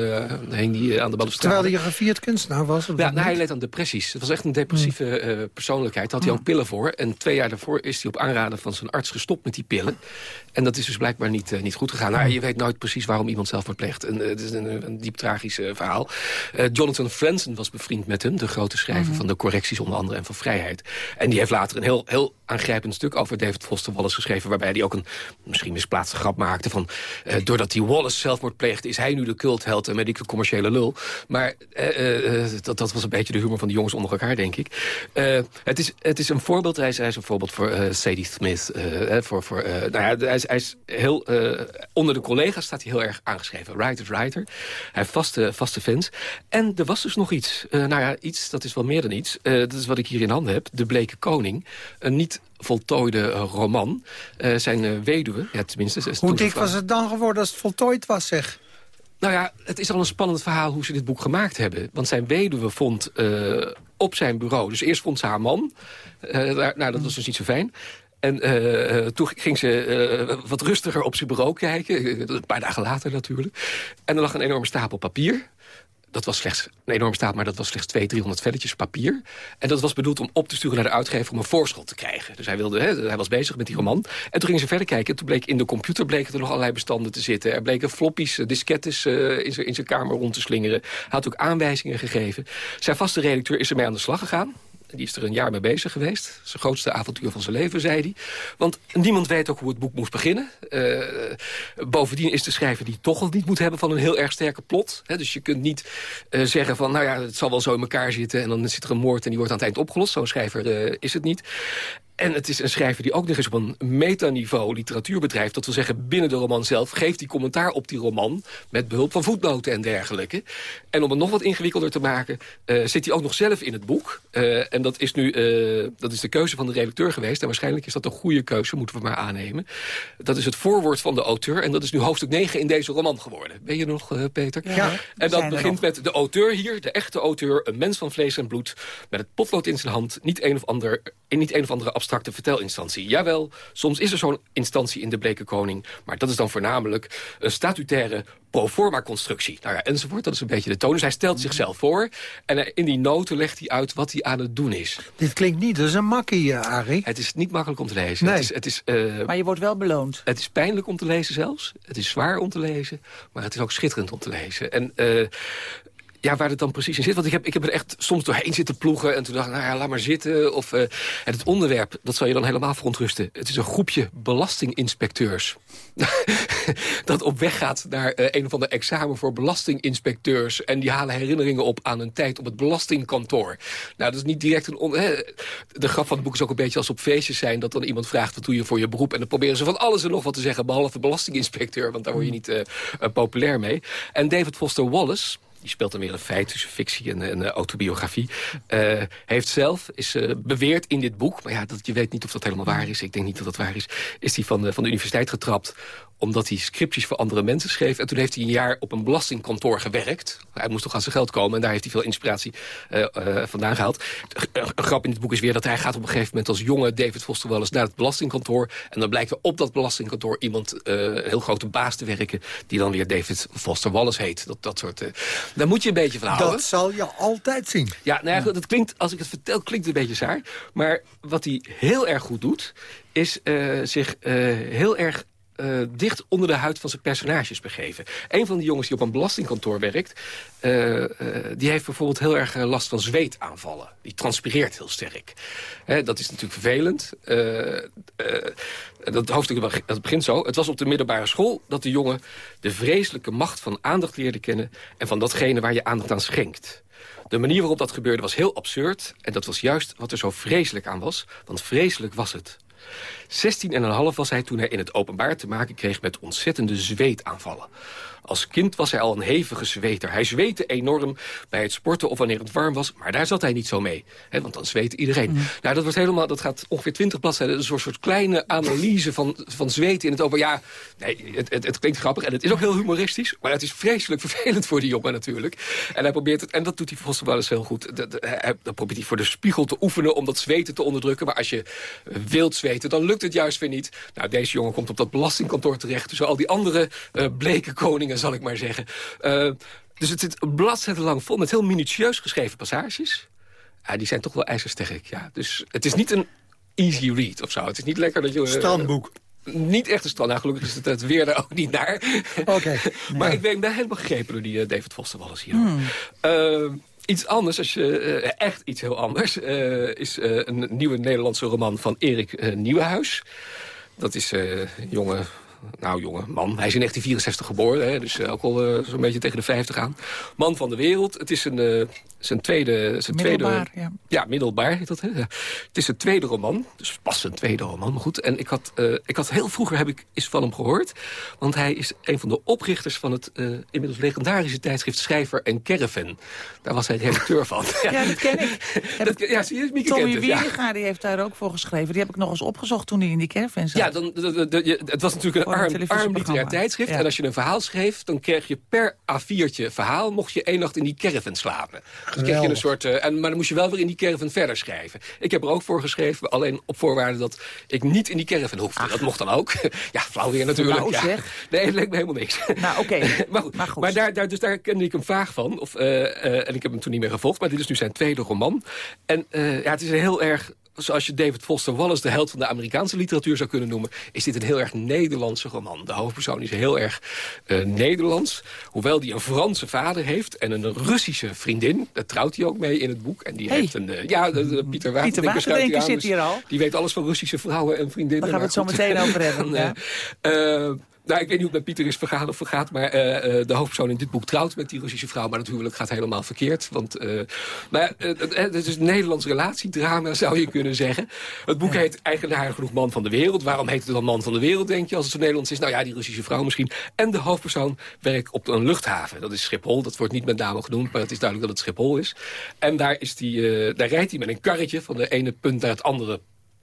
heen die aan de balustrade. Terwijl hij een gevierd kunstenaar was? Ja, nou, hij leed aan depressies. Het was echt een depressieve persoonlijkheid. Daar had hij ook pillen voor. En twee jaar daarvoor is hij op aanraden van zijn arts gestopt met die pillen. En dat is dus blijkbaar niet, niet goed gegaan. Nou, je weet nooit precies waarom iemand zelf pleegt. En, het is een, een diep tragisch verhaal. Jonathan Franzen was bevriend met hem. De grote schrijver mhm. van de correcties onder andere en van vrijheid. En die heeft later een heel, heel aangrijpend stuk over David Foster Wallace geschreven... waarbij hij ook een misschien misplaatste grap maakte van... doordat die Wallace zelfmoord pleegde, is hij nu de cultheld... en met ik de commerciële lul. Maar dat, dat was een beetje de humor van de jongens onder elkaar, denk ik. het, is, het is een voorbeeld, hij is, een voorbeeld voor Sadie Smith. voor, voor, nou ja, hij is heel, onder de collega's staat hij heel erg aangeschreven. Writer, writer. Hij heeft vaste, vaste fans. En er was dus nog iets. Nou ja, iets, dat is wel meer dan iets. Dat is wat ik hier in handen heb. De Bleke Koning. Een niet voltooide roman. zijn weduwe, ja, tenminste... Hoe dik was het dan geworden als het voltooid was, zeg? Nou ja, het is al een spannend verhaal hoe ze dit boek gemaakt hebben. Want zijn weduwe vond op zijn bureau... dus eerst vond ze haar man. nou, dat was dus niet zo fijn. En uh, toen ging ze wat rustiger op zijn bureau kijken. Een paar dagen later natuurlijk. En er lag een enorme stapel papier. Dat was slechts een enorme stapel, maar dat was slechts 200, 300 velletjes papier. En dat was bedoeld om op te sturen naar de uitgever om een voorschot te krijgen. Dus hij, wilde, hè, hij was bezig met die roman. En toen gingen ze verder kijken. En toen bleek in de computer bleken er nog allerlei bestanden te zitten. Er bleken floppies, diskettes uh, in zijn kamer rond te slingeren. Hij had ook aanwijzingen gegeven. Zijn vaste redacteur is ermee aan de slag gegaan. Die is er een jaar mee bezig geweest. Zijn grootste avontuur van zijn leven, zei hij. Want niemand weet ook hoe het boek moest beginnen. Uh, bovendien is de schrijver die toch al niet moet hebben van een heel erg sterke plot. dus je kunt niet uh, zeggen van, nou ja, het zal wel zo in elkaar zitten... en dan zit er een moord en die wordt aan het eind opgelost. Zo'n schrijver uh, is het niet. En het is een schrijver die ook nog eens op een metaniveau literatuur bedrijft. Dat wil zeggen, binnen de roman zelf geeft hij commentaar op die roman... met behulp van voetnoten en dergelijke. En om het nog wat ingewikkelder te maken... Uh, zit hij ook nog zelf in het boek. Uh, en dat is nu uh, dat is de keuze van de redacteur geweest. En waarschijnlijk is dat een goede keuze, moeten we maar aannemen. Dat is het voorwoord van de auteur. En dat is nu hoofdstuk 9 in deze roman geworden. Ben je nog, Peter? Ja. En dat begint met de auteur hier, de echte auteur... een mens van vlees en bloed, met het potlood in zijn hand... niet een of, ander, niet een of andere abstracte vertelinstantie. Jawel, soms is er zo'n instantie in de Bleke Koning... maar dat is dan voornamelijk een statutaire proforma-constructie. Nou ja, enzovoort, dat is een beetje de toon. Dus hij stelt zichzelf voor en in die noten legt hij uit wat hij aan het doen is. Dit klinkt niet als een makkie, uh, Arie. Het is niet makkelijk om te lezen. Nee. Het is, het is, uh, maar je wordt wel beloond. Het is pijnlijk om te lezen zelfs. Het is zwaar om te lezen, maar het is ook schitterend om te lezen. En uh, ja, waar het dan precies in zit. Want ik heb, ik heb er echt soms doorheen zitten ploegen. En toen dacht ik, nou ja, laat maar zitten. Of, uh, het onderwerp, dat zal je dan helemaal verontrusten. Het is een groepje belastinginspecteurs. dat op weg gaat naar uh, een of ander examen voor belastinginspecteurs. En die halen herinneringen op aan een tijd op het belastingkantoor. Nou, dat is niet direct een... de grap van het boek is ook een beetje als op feestjes zijn... dat dan iemand vraagt, wat doe je voor je beroep? En dan proberen ze van alles en nog wat te zeggen... behalve belastinginspecteur, want daar word je niet uh, populair mee. En David Foster Wallace die speelt dan weer een feit tussen fictie en, en autobiografie. Uh, heeft zelf, is uh, beweerd in dit boek... maar ja, dat, je weet niet of dat helemaal waar is. Ik denk niet dat dat waar is. Is hij van, de, van de universiteit getrapt omdat hij scriptjes voor andere mensen schreef. En toen heeft hij een jaar op een belastingkantoor gewerkt. Hij moest toch aan zijn geld komen en daar heeft hij veel inspiratie uh, uh, vandaan gehaald. Een grap in dit boek is weer dat hij gaat op een gegeven moment als jonge David Foster Wallace naar het belastingkantoor. En dan blijkt er op dat belastingkantoor iemand, een heel grote baas te werken, die dan weer David Foster Wallace heet. Dat, dat soort, daar moet je een beetje van houden. Dat zal je altijd zien. Ja, nou ja, dat klinkt, als ik het vertel, klinkt het een beetje saar. Maar wat hij heel erg goed doet, is zich heel erg uh, dicht onder de huid van zijn personages begeven. Een van die jongens die op een belastingkantoor werkt... Uh, uh, die heeft bijvoorbeeld heel erg last van zweetaanvallen. Die transpireert heel sterk. dat is natuurlijk vervelend. dat hoofdstuk dat begint zo. Het was op de middelbare school dat de jongen... de vreselijke macht van aandacht leerde kennen... en van datgene waar je aandacht aan schenkt. De manier waarop dat gebeurde was heel absurd. En dat was juist wat er zo vreselijk aan was. Want vreselijk was het. 16,5 was hij toen hij in het openbaar te maken kreeg met ontzettende zweetaanvallen. Als kind was hij al een hevige zweter. Hij zweette enorm bij het sporten of wanneer het warm was. Maar daar zat hij niet zo mee. Hè, want dan zweette iedereen. Mm. Nou, dat, wordt helemaal, dat gaat ongeveer 20 bladzijden. Een soort, soort kleine analyse van, van zweten in het over. Ja, nee, het, het, het, klinkt grappig en het is ook heel humoristisch. Maar het is vreselijk vervelend voor die jongen natuurlijk. En hij probeert het, en dat doet hij volgens wel eens heel goed. Dat, hij, dan probeert hij voor de spiegel te oefenen om dat zweten te onderdrukken. Maar als je wilt zweten, dan lukt het juist weer niet. Nou, deze jongen komt op dat belastingkantoor terecht. Tussen al die andere uh, bleke koningen, zal ik maar zeggen. Uh, dus het zit bladzijden lang vol met heel minutieus geschreven passages. Ja, die zijn toch wel ijzersterk, ja. Dus het is niet een easy read of zo. Het is niet lekker dat je... Uh, Strandboek. Niet echt een strand. Nou, gelukkig is het, het weer er ook niet naar. Oké. maar ik ben, helemaal gegrepen door die David Foster Wallace hier. Hmm. Iets anders, als je, echt iets heel anders... is een nieuwe Nederlandse roman van Erik Nieuwenhuis. Dat is een jonge nou jonge man. Hij is in 1964 geboren, hè, dus ook al uh, zo'n beetje tegen de 50 aan. Man van de wereld. Het is een, uh, zijn tweede... Zijn middelbaar, tweede, ja. Ja, middelbaar heet dat. Hè? Het is een tweede roman, dus pas een tweede roman. Maar goed, en ik had, uh, ik had heel vroeger heb ik is van hem gehoord. Want hij is een van de oprichters van het inmiddels legendarische tijdschrift Schrijver en Caravan. Daar was hij de redacteur van. ja, dat ken ik. dat, ja, zie je, Mieke Tommy Wieringa, die heeft daar ook voor geschreven. Die heb ik nog eens opgezocht toen hij in die caravan zat. Ja, dan, de, de, het was natuurlijk een arm, arm literair tijdschrift. En als je een verhaal schreef, dan kreeg je per A4'tje verhaal... mocht je één nacht in die caravan slapen. Dus kreeg je een soort... Uh, en, maar dan moest je wel weer in die caravan verder schrijven. Ik heb er ook voor geschreven, alleen op voorwaarde dat ik niet in die caravan hoefde. Dat mocht dan ook. ja, flauw weer natuurlijk. Nou, ja. zeg. Nee, dat leek me helemaal niks. Nou, oké. maar goed, maar, goed. maar daar, daar, dus daar kende ik hem vaag van. Of, uh, uh, en ik heb hem toen niet meer gevolgd. Maar dit is nu zijn tweede roman. En ja, het is een heel erg zoals je David Foster Wallace de held van de Amerikaanse literatuur zou kunnen noemen... is dit een heel erg Nederlandse roman. De hoofdpersoon is heel erg uh, Nederlands. Hoewel die een Franse vader heeft en een Russische vriendin. Daar trouwt hij ook mee in het boek. En die hey. heeft een... Uh, ja, de, de Pieter Waterdenker Pieter zit hier al. Die weet alles van Russische vrouwen en vriendinnen. Daar gaan we het zo meteen over hebben. ja. uh, nou, ik weet niet hoe het met Pieter is vergaan of vergaat... maar uh, uh, de hoofdpersoon in dit boek trouwt met die Russische vrouw... maar dat huwelijk gaat helemaal verkeerd. Want uh, maar, het is een Nederlands relatiedrama, zou je kunnen zeggen. Het boek heet eigenaardig genoeg Man van de Wereld. Waarom heet het dan Man van de Wereld, denk je, als het zo Nederlands is? Nou ja, die Russische vrouw misschien. En de hoofdpersoon werkt op een luchthaven. Dat is Schiphol, dat wordt niet met name genoemd... maar het is duidelijk dat het Schiphol is. En daar, is die, daar rijdt hij met een karretje van de ene punt naar het andere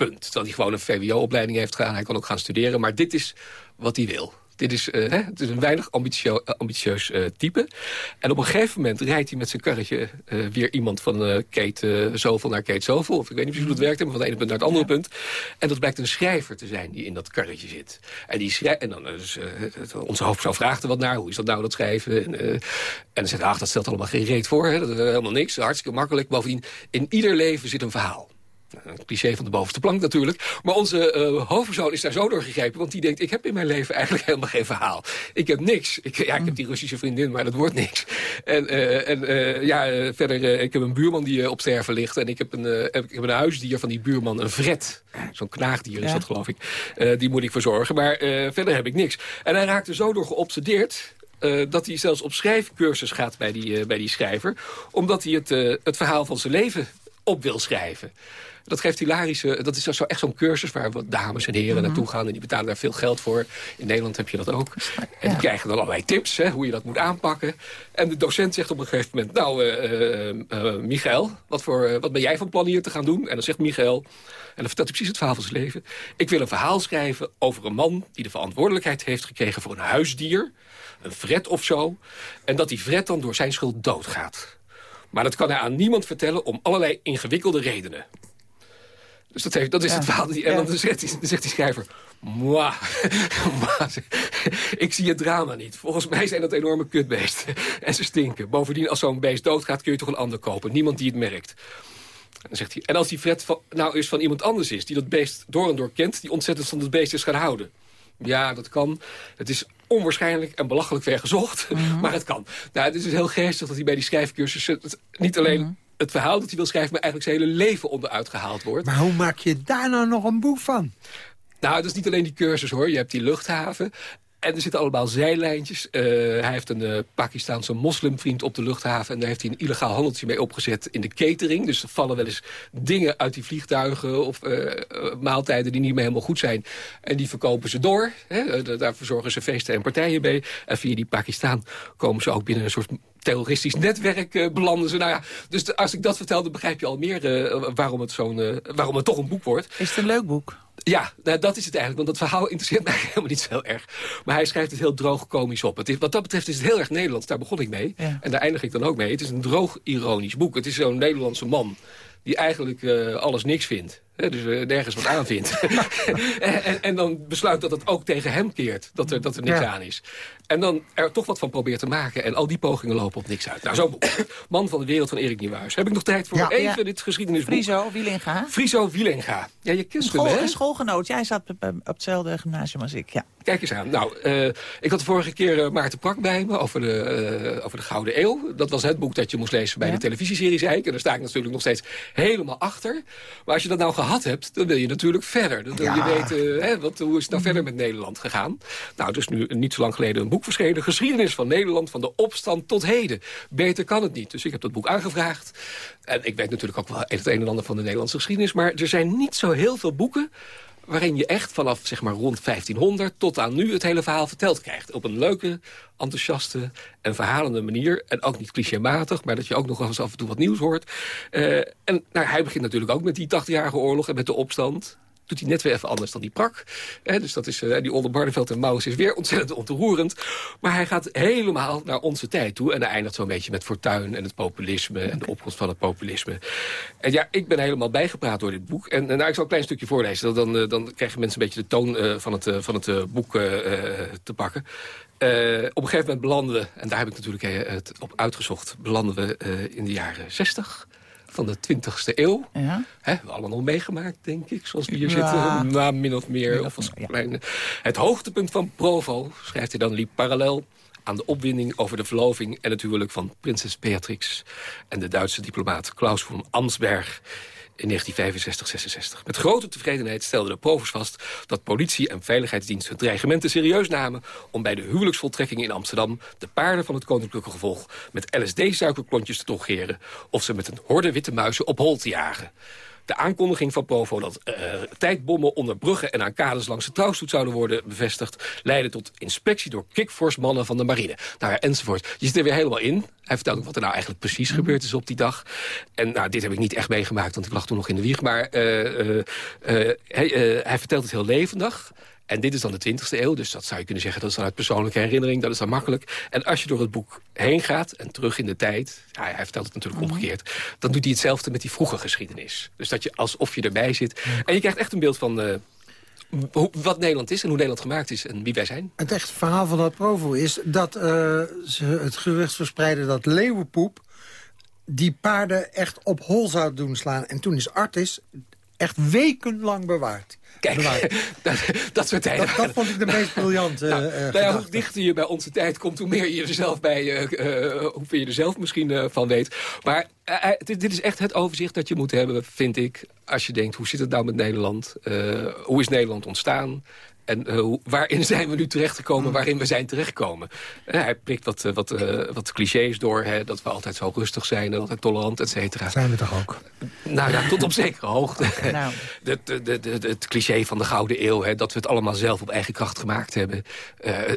punt. Terwijl hij gewoon een VWO-opleiding heeft gedaan. Hij kan ook gaan studeren, maar dit is wat hij wil. Dit is, uh, hè, het is een weinig ambitieus, ambitieus uh, type. En op een gegeven moment rijdt hij met zijn karretje uh, weer iemand van Kate zoveel naar Kate zoveel. Of ik weet niet precies hoe het werkt, maar van het ene punt naar het andere ja. punt. En dat blijkt een schrijver te zijn die in dat karretje zit. En, die en dan, dus, onze hoofdpersoon vraagt er wat naar. Hoe is dat nou, dat schrijven? En, en dan zegt hij, ach, dat stelt allemaal geen reet voor. Hè? Dat is helemaal niks, hartstikke makkelijk. Bovendien, in ieder leven zit een verhaal. Een cliché van de bovenste plank natuurlijk. Maar onze uh, hoofdpersoon is daar zo doorgegrepen. Want die denkt, ik heb in mijn leven eigenlijk helemaal geen verhaal. Ik heb niks. Ik, ja, ik heb die Russische vriendin, maar dat wordt niks. En, uh, en uh, ja, verder, ik heb een buurman die op sterven ligt. En ik heb een, ik heb een huisdier van die buurman, een vret. Zo'n knaagdier is ja. dat, geloof ik. die moet ik verzorgen. Maar verder heb ik niks. En hij raakte zo door geobsedeerd... Uh, dat hij zelfs op schrijfcursus gaat bij die, uh, bij die schrijver. Omdat hij het, uh, het verhaal van zijn leven op wil schrijven. Dat geeft hilarische... Dat is zo echt zo'n cursus waar wat dames en heren mm -hmm. naartoe gaan... en die betalen daar veel geld voor. In Nederland heb je dat ook. En ja. die krijgen dan allerlei tips, hè, hoe je dat moet aanpakken. En de docent zegt op een gegeven moment... Nou, uh, uh, Michael, wat, voor, wat ben jij van plan hier te gaan doen? En dan zegt Michael... En dan vertelt hij precies het verhaal van zijn leven. Ik wil een verhaal schrijven over een man die de verantwoordelijkheid heeft gekregen voor een huisdier. Een vret of zo. En dat die vret dan door zijn schuld doodgaat. Maar dat kan hij aan niemand vertellen om allerlei ingewikkelde redenen. Dus dat, heeft, dat is ja. het verhaal. En ja. dan, zegt die, zegt die schrijver... Mwah. ik zie het drama niet. Volgens mij zijn dat enorme kutbeesten. en ze stinken. Bovendien, als zo'n beest doodgaat, kun je toch een ander kopen. Niemand die het merkt. En, zegt hij, en als die van, nou eens van iemand anders is... die dat beest door en door kent... die ontzettend van dat beest is gaan houden. Ja, dat kan. Het is onwaarschijnlijk en belachelijk ver gezocht. Mm -hmm. Maar het kan. Nou, het is dus heel geestig dat hij bij die schrijfcursus... niet alleen... Mm -hmm het verhaal dat hij wil schrijven... maar eigenlijk zijn hele leven onderuit gehaald wordt. Maar hoe maak je daar nou nog een boek van? Nou, dat is niet alleen die cursus, hoor. Je hebt die luchthaven. En er zitten allemaal zijlijntjes. Uh, hij heeft een uh, Pakistaanse moslimvriend op de luchthaven... en daar heeft hij een illegaal handeltje mee opgezet in de catering. Dus er vallen wel eens dingen uit die vliegtuigen... of uh, maaltijden die niet meer helemaal goed zijn. En die verkopen ze door. Hè? Daar verzorgen ze feesten en partijen mee. En via die Pakistan komen ze ook binnen een soort terroristisch netwerk belanden ze. Nou ja, dus als ik dat vertel, dan begrijp je al meer waarom, het zo'n, waarom het toch een boek wordt. Is het een leuk boek? Ja, nou, dat is het eigenlijk. Want dat verhaal interesseert mij helemaal niet zo heel erg. Maar hij schrijft het heel droog komisch op. Het is, wat dat betreft is het heel erg Nederlands. Daar begon ik mee. En daar eindig ik dan ook mee. Het is een droog ironisch boek. Het is zo'n Nederlandse man die eigenlijk uh, alles niks vindt dus uh, nergens wat aan vindt. en, en, dan besluit dat het ook tegen hem keert. Dat er, dat er niks aan is. En dan er toch wat van probeert te maken. En al die pogingen lopen op niks uit. Nou, zo Man van de wereld van Erik Nieuwhuis. Heb ik nog tijd voor even dit geschiedenisboek? Friso Wielinga. Friso Wielinga. Ja, je kent School, hem, hè? Een schoolgenoot. Jij zat op, op, hetzelfde gymnasium als ik, ja. Kijk eens aan. Nou, uh, ik had de vorige keer uh, Maarten Prak bij me over de, uh, over de Gouden Eeuw. Dat was het boek dat je moest lezen bij ja. de televisieserie Zeik. En daar sta ik natuurlijk nog steeds helemaal achter. Maar als je dat nou gehad hebt, dan wil je natuurlijk verder. Dan wil je weten, hè, wat, hoe is het nou verder met Nederland gegaan? Nou, dus nu niet zo lang geleden een boek verschenen. Geschiedenis van Nederland, van de opstand tot heden. Beter kan het niet. Dus ik heb dat boek aangevraagd. En ik weet natuurlijk ook wel het een en ander van de Nederlandse geschiedenis. Maar er zijn niet zo heel veel boeken waarin je echt vanaf zeg maar, rond 1500 tot aan nu het hele verhaal verteld krijgt. Op een leuke, enthousiaste en verhalende manier. En ook niet clichématig, maar dat je ook nog eens af en toe wat nieuws hoort. Uh, en nou, hij begint natuurlijk ook met die 80-jarige oorlog en met de opstand doet hij net weer even anders dan die prak. dus dat is, uh, die Onder Barneveld en Maus is weer ontzettend ontroerend. Maar hij gaat helemaal naar onze tijd toe. En hij eindigt zo'n beetje met Fortuin en het populisme... en de opkomst van het populisme. En ja, ik ben helemaal bijgepraat door dit boek. En, nou, ik zal een klein stukje voorlezen. Dan, dan, dan krijgen mensen een beetje de toon uh, van het, uh, van het boek te pakken. Uh, op een gegeven moment belanden we, en daar heb ik natuurlijk het op uitgezocht... belanden we uh, in de jaren 60 van de 20e eeuw. Ja. He, we hebben allemaal nog meegemaakt, denk ik, zoals we hier ja. zitten. Maar min of meer. Min of of ja. kleine. Het hoogtepunt van Provo, schrijft hij dan, liep parallel aan de opwinding over de verloving en het huwelijk van prinses Beatrix... en de Duitse diplomaat Klaus von Ansberg in 1965-66. Met grote tevredenheid stelden de provers vast dat politie en veiligheidsdiensten dreigementen serieus namen om bij de huwelijksvoltrekking in Amsterdam de paarden van het koninklijke gevolg met LSD-suikerklontjes te drogeren of ze met een horde witte muizen op hol te jagen. De aankondiging van Provo dat uh, tijdbommen onder bruggen en arcades langs de trouwstoet zouden worden bevestigd... leidde tot inspectie door kickforce mannen van de marine. Nou enzovoort. Je zit er weer helemaal in. Hij vertelt ook wat er nou eigenlijk precies gebeurd is op die dag. En nou, dit heb ik niet echt meegemaakt, want ik lag toen nog in de wieg. Maar uh, uh, hij, hij vertelt het heel levendig. En dit is dan de 20e eeuw, dus dat zou je kunnen zeggen... dat is dan uit persoonlijke herinnering, dat is dan makkelijk. En als je door het boek heen gaat en terug in de tijd... Ja, hij vertelt het natuurlijk omgekeerd... dan doet hij hetzelfde met die vroege geschiedenis. Dus dat je alsof je erbij zit. En je krijgt echt een beeld van... Uh, wat Nederland is en hoe Nederland gemaakt is en wie wij zijn. Het echte verhaal van dat Provo is dat uh, ze het gerucht verspreiden... dat leeuwenpoep die paarden echt op hol zou doen slaan. En toen is Artis echt wekenlang bewaard. Kijk, dat, dat soort tijden. Dat, dat, vond ik de meest briljante nou, uh, nou ja, Hoe dichter je bij onze tijd komt, hoe meer je er zelf, bij, uh, uh, hoe meer je er zelf misschien van weet. Maar dit, dit, is echt het overzicht dat je moet hebben, vind ik. Als je denkt, hoe zit het nou met Nederland? hoe is Nederland ontstaan? En uh, waarin zijn we nu terechtgekomen, mm. waarin we zijn terechtgekomen. Uh, hij prikt wat, uh, wat, wat clichés door, hè, dat we altijd zo rustig zijn... en altijd tolerant, et cetera. Zijn we toch ook? Nou ja, tot op zekere hoogte. nou. de, de, de, het cliché van de Gouden Eeuw, hè, dat we het allemaal zelf op eigen kracht gemaakt hebben.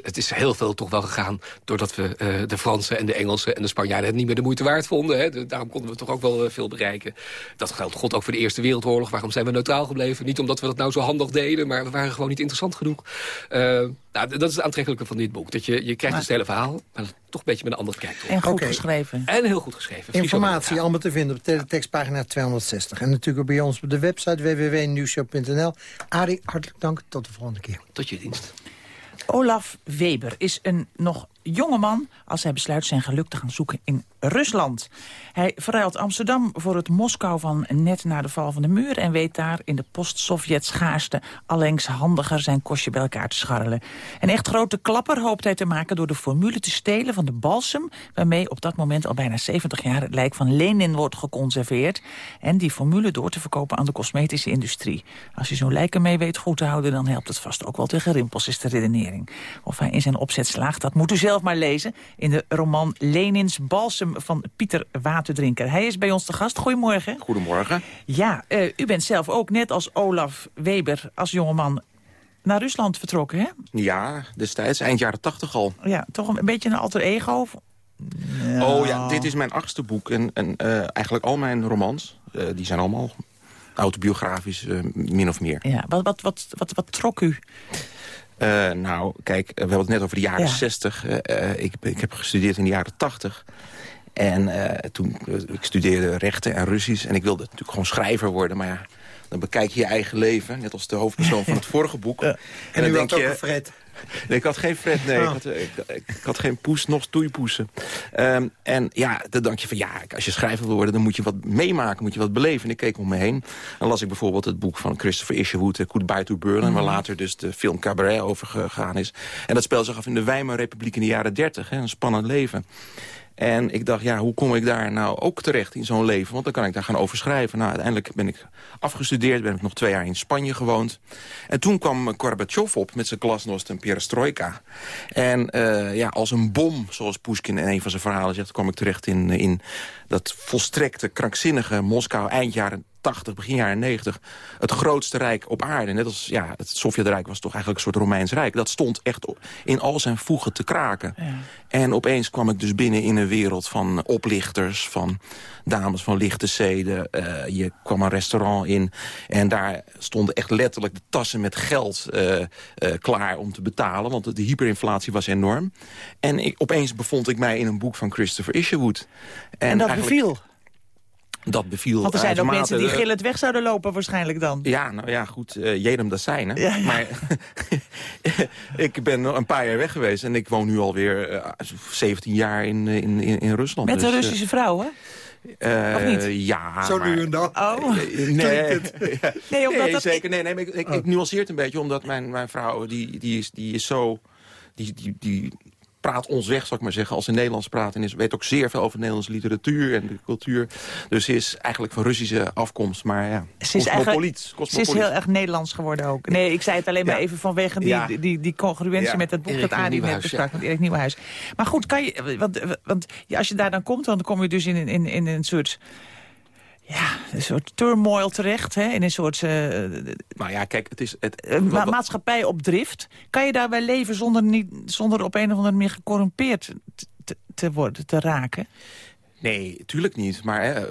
het is heel veel toch wel gegaan doordat we de Fransen en de Engelsen en de Spanjaarden... het niet meer de moeite waard vonden. Hè. daarom konden we toch ook wel veel bereiken. Dat geldt god ook voor de Eerste Wereldoorlog. Waarom zijn we neutraal gebleven? Niet omdat we dat nou zo handig deden, maar we waren gewoon niet interessant genoeg. Uh, nou, dat is het aantrekkelijke van dit boek. Dat je, je krijgt maar... het hele verhaal, maar toch een beetje met een ander kijk. En goed okay. geschreven. En heel goed geschreven. Informatie allemaal te vinden op teletextpagina 260. En natuurlijk bij ons op de website www.nieuwshow.nl. Arie, hartelijk dank. Tot de volgende keer. Tot je dienst. Olaf Weber is een nog jonge man als hij besluit zijn geluk te gaan zoeken in Rusland. Hij verruilt Amsterdam voor het Moskou van net na de val van de muur... en weet daar in de post-Sovjet schaarste allengs handiger zijn kostje bij elkaar te scharrelen. Een echt grote klapper hoopt hij te maken door de formule te stelen van de balsem... waarmee op dat moment al bijna 70 jaar het lijk van Lenin wordt geconserveerd... en die formule door te verkopen aan de cosmetische industrie. Als je zo'n lijk ermee weet goed te houden... dan helpt het vast ook wel tegen rimpels, is de redenering. Of hij in zijn opzet slaagt, dat moet u zelf maar lezen... in de roman Lenins Balsem van Pieter Waterdrinker. Hij is bij ons te gast. Goedemorgen. Goedemorgen. Ja, uh, u bent zelf ook net als Olaf Weber als jongeman naar Rusland vertrokken, hè? Ja, destijds, eind jaren tachtig al. Ja, toch een beetje een alter ego? Oh ja, dit is mijn achtste boek. En, en uh, eigenlijk al mijn romans, uh, die zijn allemaal autobiografisch, uh, min of meer. Ja, wat, wat, wat, wat, wat trok u? Uh, nou, kijk, we hebben het net over de jaren ja. 60. Uh, ik, ik heb gestudeerd in de jaren 80. En toen ik studeerde rechten en Russisch. En ik wilde natuurlijk gewoon schrijver worden. Maar ja, dan bekijk je je eigen leven. Net als de hoofdpersoon van het vorige boek. Ja. En, en dan u denk had je, ook een Fred. Nee, ik had geen Fred, nee. Oh. Ik, had, ik, ik, had, geen poes, nog stoeipoesen. Um, en ja, dan denk je van ja, als je schrijver wil worden... dan moet je wat meemaken, moet je wat beleven. En ik keek om me heen. Dan las ik bijvoorbeeld het boek van Christopher Isherwood... Goodbye to Berlin, mm. waar later dus de film Cabaret over gegaan is. En dat speelt zich af in de Weimarrepubliek in de jaren dertig. Een spannend leven. En ik dacht, ja, hoe kom ik daar nou ook terecht in zo'n leven? Want dan kan ik daar gaan over schrijven. Nou, uiteindelijk ben ik afgestudeerd, ben ik nog twee jaar in Spanje gewoond. En toen kwam Gorbachev op met zijn glasnost en perestroika. En uh, ja, als een bom, zoals Pushkin in een van zijn verhalen zegt... kwam ik terecht in, in dat volstrekte, krankzinnige Moskou eind jaren 80, begin jaren 90... het grootste rijk op aarde. Net als ja, het Sovjetrijk was toch eigenlijk een soort Romeins rijk. Dat stond echt in al zijn voegen te kraken. Ja. En opeens kwam ik dus binnen in een wereld van oplichters... van dames van lichte zeden. Uh, je kwam een restaurant in en daar stonden echt letterlijk de tassen met geld uh, uh, klaar om te betalen. Want de hyperinflatie was enorm. En ik, opeens bevond ik mij in een boek van Christopher Isherwood. En, en dat beviel? Dat beviel Want er zijn ook mensen die gillend weg zouden lopen waarschijnlijk dan. Ja, nou ja, goed. Uh, jedem dat zijn, hè. Ja, ja. Maar ik ben een paar jaar weg geweest. En ik woon nu alweer uh, 17 jaar in, in, in, in Rusland. Met dus, een Russische vrouw, hè? Uh, of niet? Ja, Zo nu en dan. Oh. Nee, nee, nee, omdat nee dat... zeker. Nee, nee, ik, ik, oh. ik nuanceer het een beetje, omdat mijn, mijn vrouw, die, die, is, die is zo... Die, die, die praat ons weg, zal ik maar zeggen, als ze Nederlands praat. En is, weet ook zeer veel over Nederlandse literatuur en de cultuur. Dus ze is eigenlijk van Russische afkomst, maar ja, ze is, eigenlijk, ze is heel erg Nederlands geworden ook. Nee, ik zei het alleen maar ja. even vanwege die, ja. die, die, die congruentie ja. met het boek Erik dat Adi net besprak, met Erik Nieuwenhuis. Maar goed, kan je, want, want als je daar dan komt, dan kom je dus in, in, in een soort ja, een soort turmoil terecht. Hè? In een soort uh, nou ja, kijk, het is het, uh, ma maatschappij op drift. Kan je daarbij leven zonder, niet, zonder op een of andere manier gecorrumpeerd te, te worden, te raken? Nee, tuurlijk niet. Maar uh,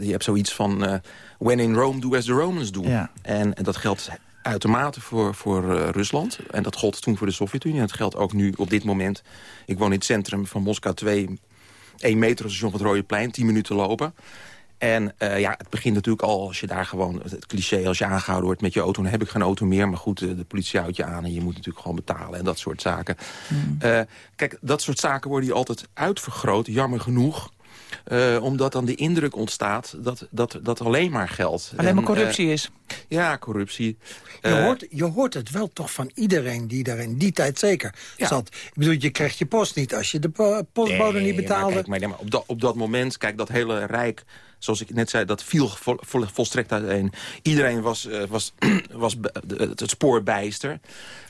je hebt zoiets van... when in Rome, do as the Romans do. Ja. En, en dat geldt uitermate voor, voor uh, Rusland. En dat gold toen voor de Sovjet-Unie. En dat geldt ook nu op dit moment. Ik woon in het centrum van Moskou 2... 1 metro station van het Rode Plein, 10 minuten lopen. En uh, ja, het begint natuurlijk al als je daar gewoon... het cliché, als je aangehouden wordt met je auto... dan heb ik geen auto meer, maar goed, de, de politie houdt je aan... en je moet natuurlijk gewoon betalen en dat soort zaken. Mm. Uh, kijk, dat soort zaken worden hier altijd uitvergroot, jammer genoeg... Uh, omdat dan de indruk ontstaat dat dat, dat alleen maar geld... Alleen maar corruptie is. Ja, corruptie. Je, hoort, je hoort het wel toch van iedereen die daar in die tijd zeker ja. zat. Ik bedoel, je krijgt je post niet als je de postbode nee, niet betaalde. Maar, kijk, maar, nee, maar op, dat, op dat moment, kijk, dat hele rijk zoals ik net zei, dat viel vol, vol, volstrekt uiteen. Iedereen was, uh, was, was het spoor bijster.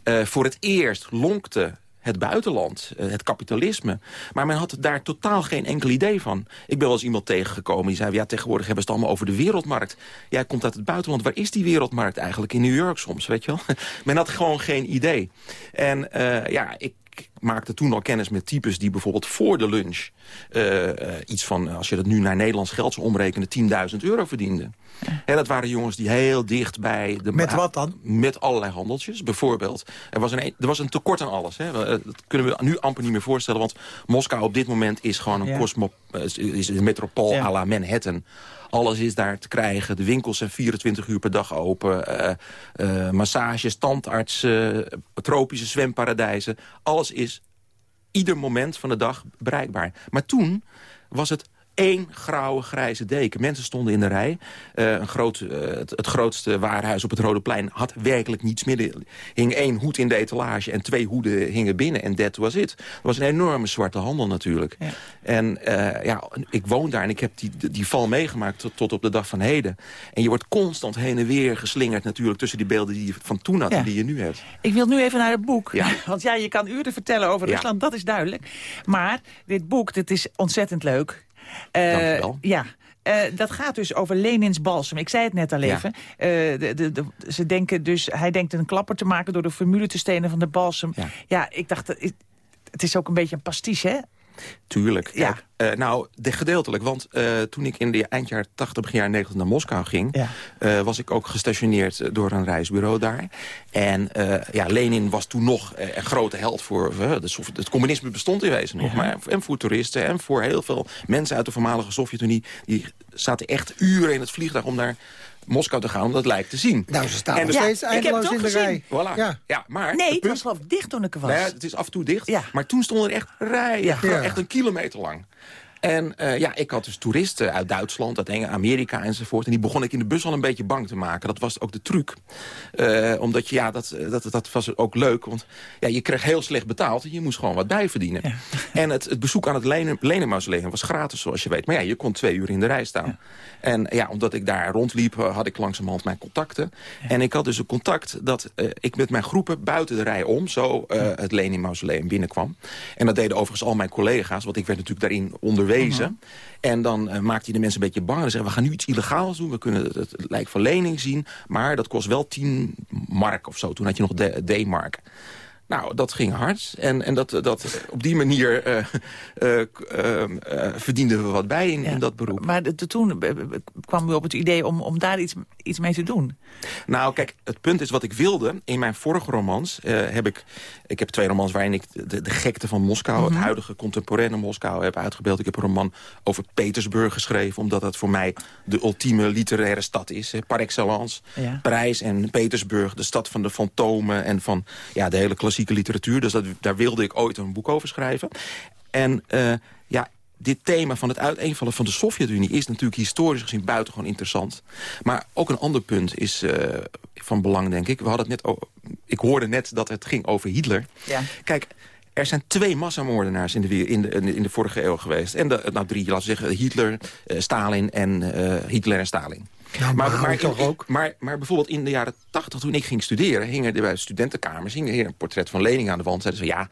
Uh, voor het eerst lonkte het buitenland, het kapitalisme. Maar men had daar totaal geen enkel idee van. Ik ben wel eens iemand tegengekomen die zei... ja, tegenwoordig hebben ze het allemaal over de wereldmarkt. Jij komt uit het buitenland. Waar is die wereldmarkt eigenlijk? In New York soms, weet je wel? men had gewoon geen idee. En ja, ik maakte toen al kennis met types die bijvoorbeeld voor de lunch... Uh, uh, iets van, als je dat nu naar Nederlands geld zou omrekenen... 10.000 euro verdienden. Ja. En dat waren jongens die heel dicht bij... De met wat dan? Met allerlei handeltjes. Bijvoorbeeld, er was een, er was een tekort aan alles. Hè. Dat kunnen we nu amper niet meer voorstellen. Want Moskou op dit moment is gewoon een ja. cosmo, is een metropool ja. à la Manhattan. Alles is daar te krijgen. De winkels zijn 24 uur per dag open. Uh, uh, massages, tandartsen, tropische zwemparadijzen. Alles is ieder moment van de dag bereikbaar. Maar toen was het één grauwe grijze deken. Mensen stonden in de rij. Uh, een groot, uh, het, het, grootste warenhuis op het Rode Plein had werkelijk niets midden. Er hing één hoed in de etalage en twee hoeden hingen binnen. En dat was het. Het was een enorme zwarte handel natuurlijk. Ja. En uh, ja, ik woon daar en ik heb die, die val meegemaakt tot, tot, op de dag van heden. En je wordt constant heen en weer geslingerd natuurlijk... tussen die beelden die je van toen had ja. en die je nu hebt. Ik wil nu even naar het boek. Ja. Want ja, je kan uren vertellen over Rusland, dat is duidelijk. Maar dit boek, dit is ontzettend leuk. Uh, ja. Uh, dat gaat dus over Lenins balsem. Ik zei het net al even. Ja. Uh, de, de, de, ze denken dus, hij denkt een klapper te maken door de formule te stenen van de balsem. Ja, ja ik dacht, het is ook een beetje een pastiche, hè? Tuurlijk. Ja. Uh, nou, de, gedeeltelijk. Want uh, toen ik in de eind jaren 80, begin jaren 90 naar Moskou ging... Ja. Uh, was ik ook gestationeerd door een reisbureau daar. En ja, Lenin was toen nog een grote held voor... De, het communisme bestond in wezen nog. Ja. Maar, en voor toeristen en voor heel veel mensen uit de voormalige Sovjet-Unie... die zaten echt uren in het vliegtuig om daar Moskou te gaan om dat lijkt te zien. Nou, ze staan en nog steeds eindeloos in de rij. Voilà. Ja. ja. maar nee, het, punt, was geloof dicht toen ik er was. Nou ja, het is af en toe dicht. Ja. Maar toen stonden er echt rijen, ja. echt een kilometer lang. En uh, ja, ik had dus toeristen uit Duitsland, uit Engeland, Amerika enzovoort. En die begon ik in de bus al een beetje bang te maken. Dat was ook de truc. Uh, omdat je, ja, dat, dat, dat was ook leuk. Want ja, je kreeg heel slecht betaald en je moest gewoon wat bijverdienen. Ja. En het, het bezoek aan het Lenen, Mausoleum was gratis, zoals je weet. Maar ja, je kon twee uur in de rij staan. Ja. En ja, omdat ik daar rondliep, had ik langzamerhand mijn contacten. Ja. En ik had dus een contact dat uh, ik met mijn groepen buiten de rij om... zo het Lenin Mausoleum binnenkwam. En dat deden overigens al mijn collega's, want ik werd natuurlijk daarin Uh -huh. En dan uh, maakt hij de mensen een beetje bang. En zeggen, we gaan nu iets illegaals doen. We kunnen het, het, het lijk van lening zien. Maar dat kost wel 10 mark of zo. Toen had je nog D-mark. Nou, dat ging hard. En, en dat, dat, op die manier uh, uh, uh, verdienden we wat bij in, ja. in dat beroep. Maar de, de, toen kwam u op het idee om, om daar iets, iets mee te doen? Nou, kijk, het punt is wat ik wilde. In mijn vorige romans heb ik... Ik heb twee romans waarin ik de, de gekte van Moskou... Mm -hmm. het huidige contemporaine Moskou heb uitgebeeld. Ik heb een roman over Petersburg geschreven... omdat dat voor mij de ultieme literaire stad is. Par excellence. Ja. Parijs en Petersburg, de stad van de fantomen... en van ja, de hele klassieke literatuur. Dus dat, daar wilde ik ooit een boek over schrijven. En uh, ja, dit thema van het uiteenvallen van de Sovjet-Unie... is natuurlijk historisch gezien buitengewoon interessant. Maar ook een ander punt is uh, van belang, denk ik. We hadden het net over, ik hoorde net dat het ging over Hitler. Ja. Kijk, er zijn twee massamoordenaars in de, in de, in de vorige eeuw geweest. En de, nou drie, laten we zeggen, Hitler, uh, Stalin en uh, Hitler en Stalin. Maar, maar, maar, toch ook? Maar, maar bijvoorbeeld in de jaren tachtig, toen ik ging studeren... hingen er bij studentenkamers hing er een portret van Lenin aan de wand. Zeiden ze, ja,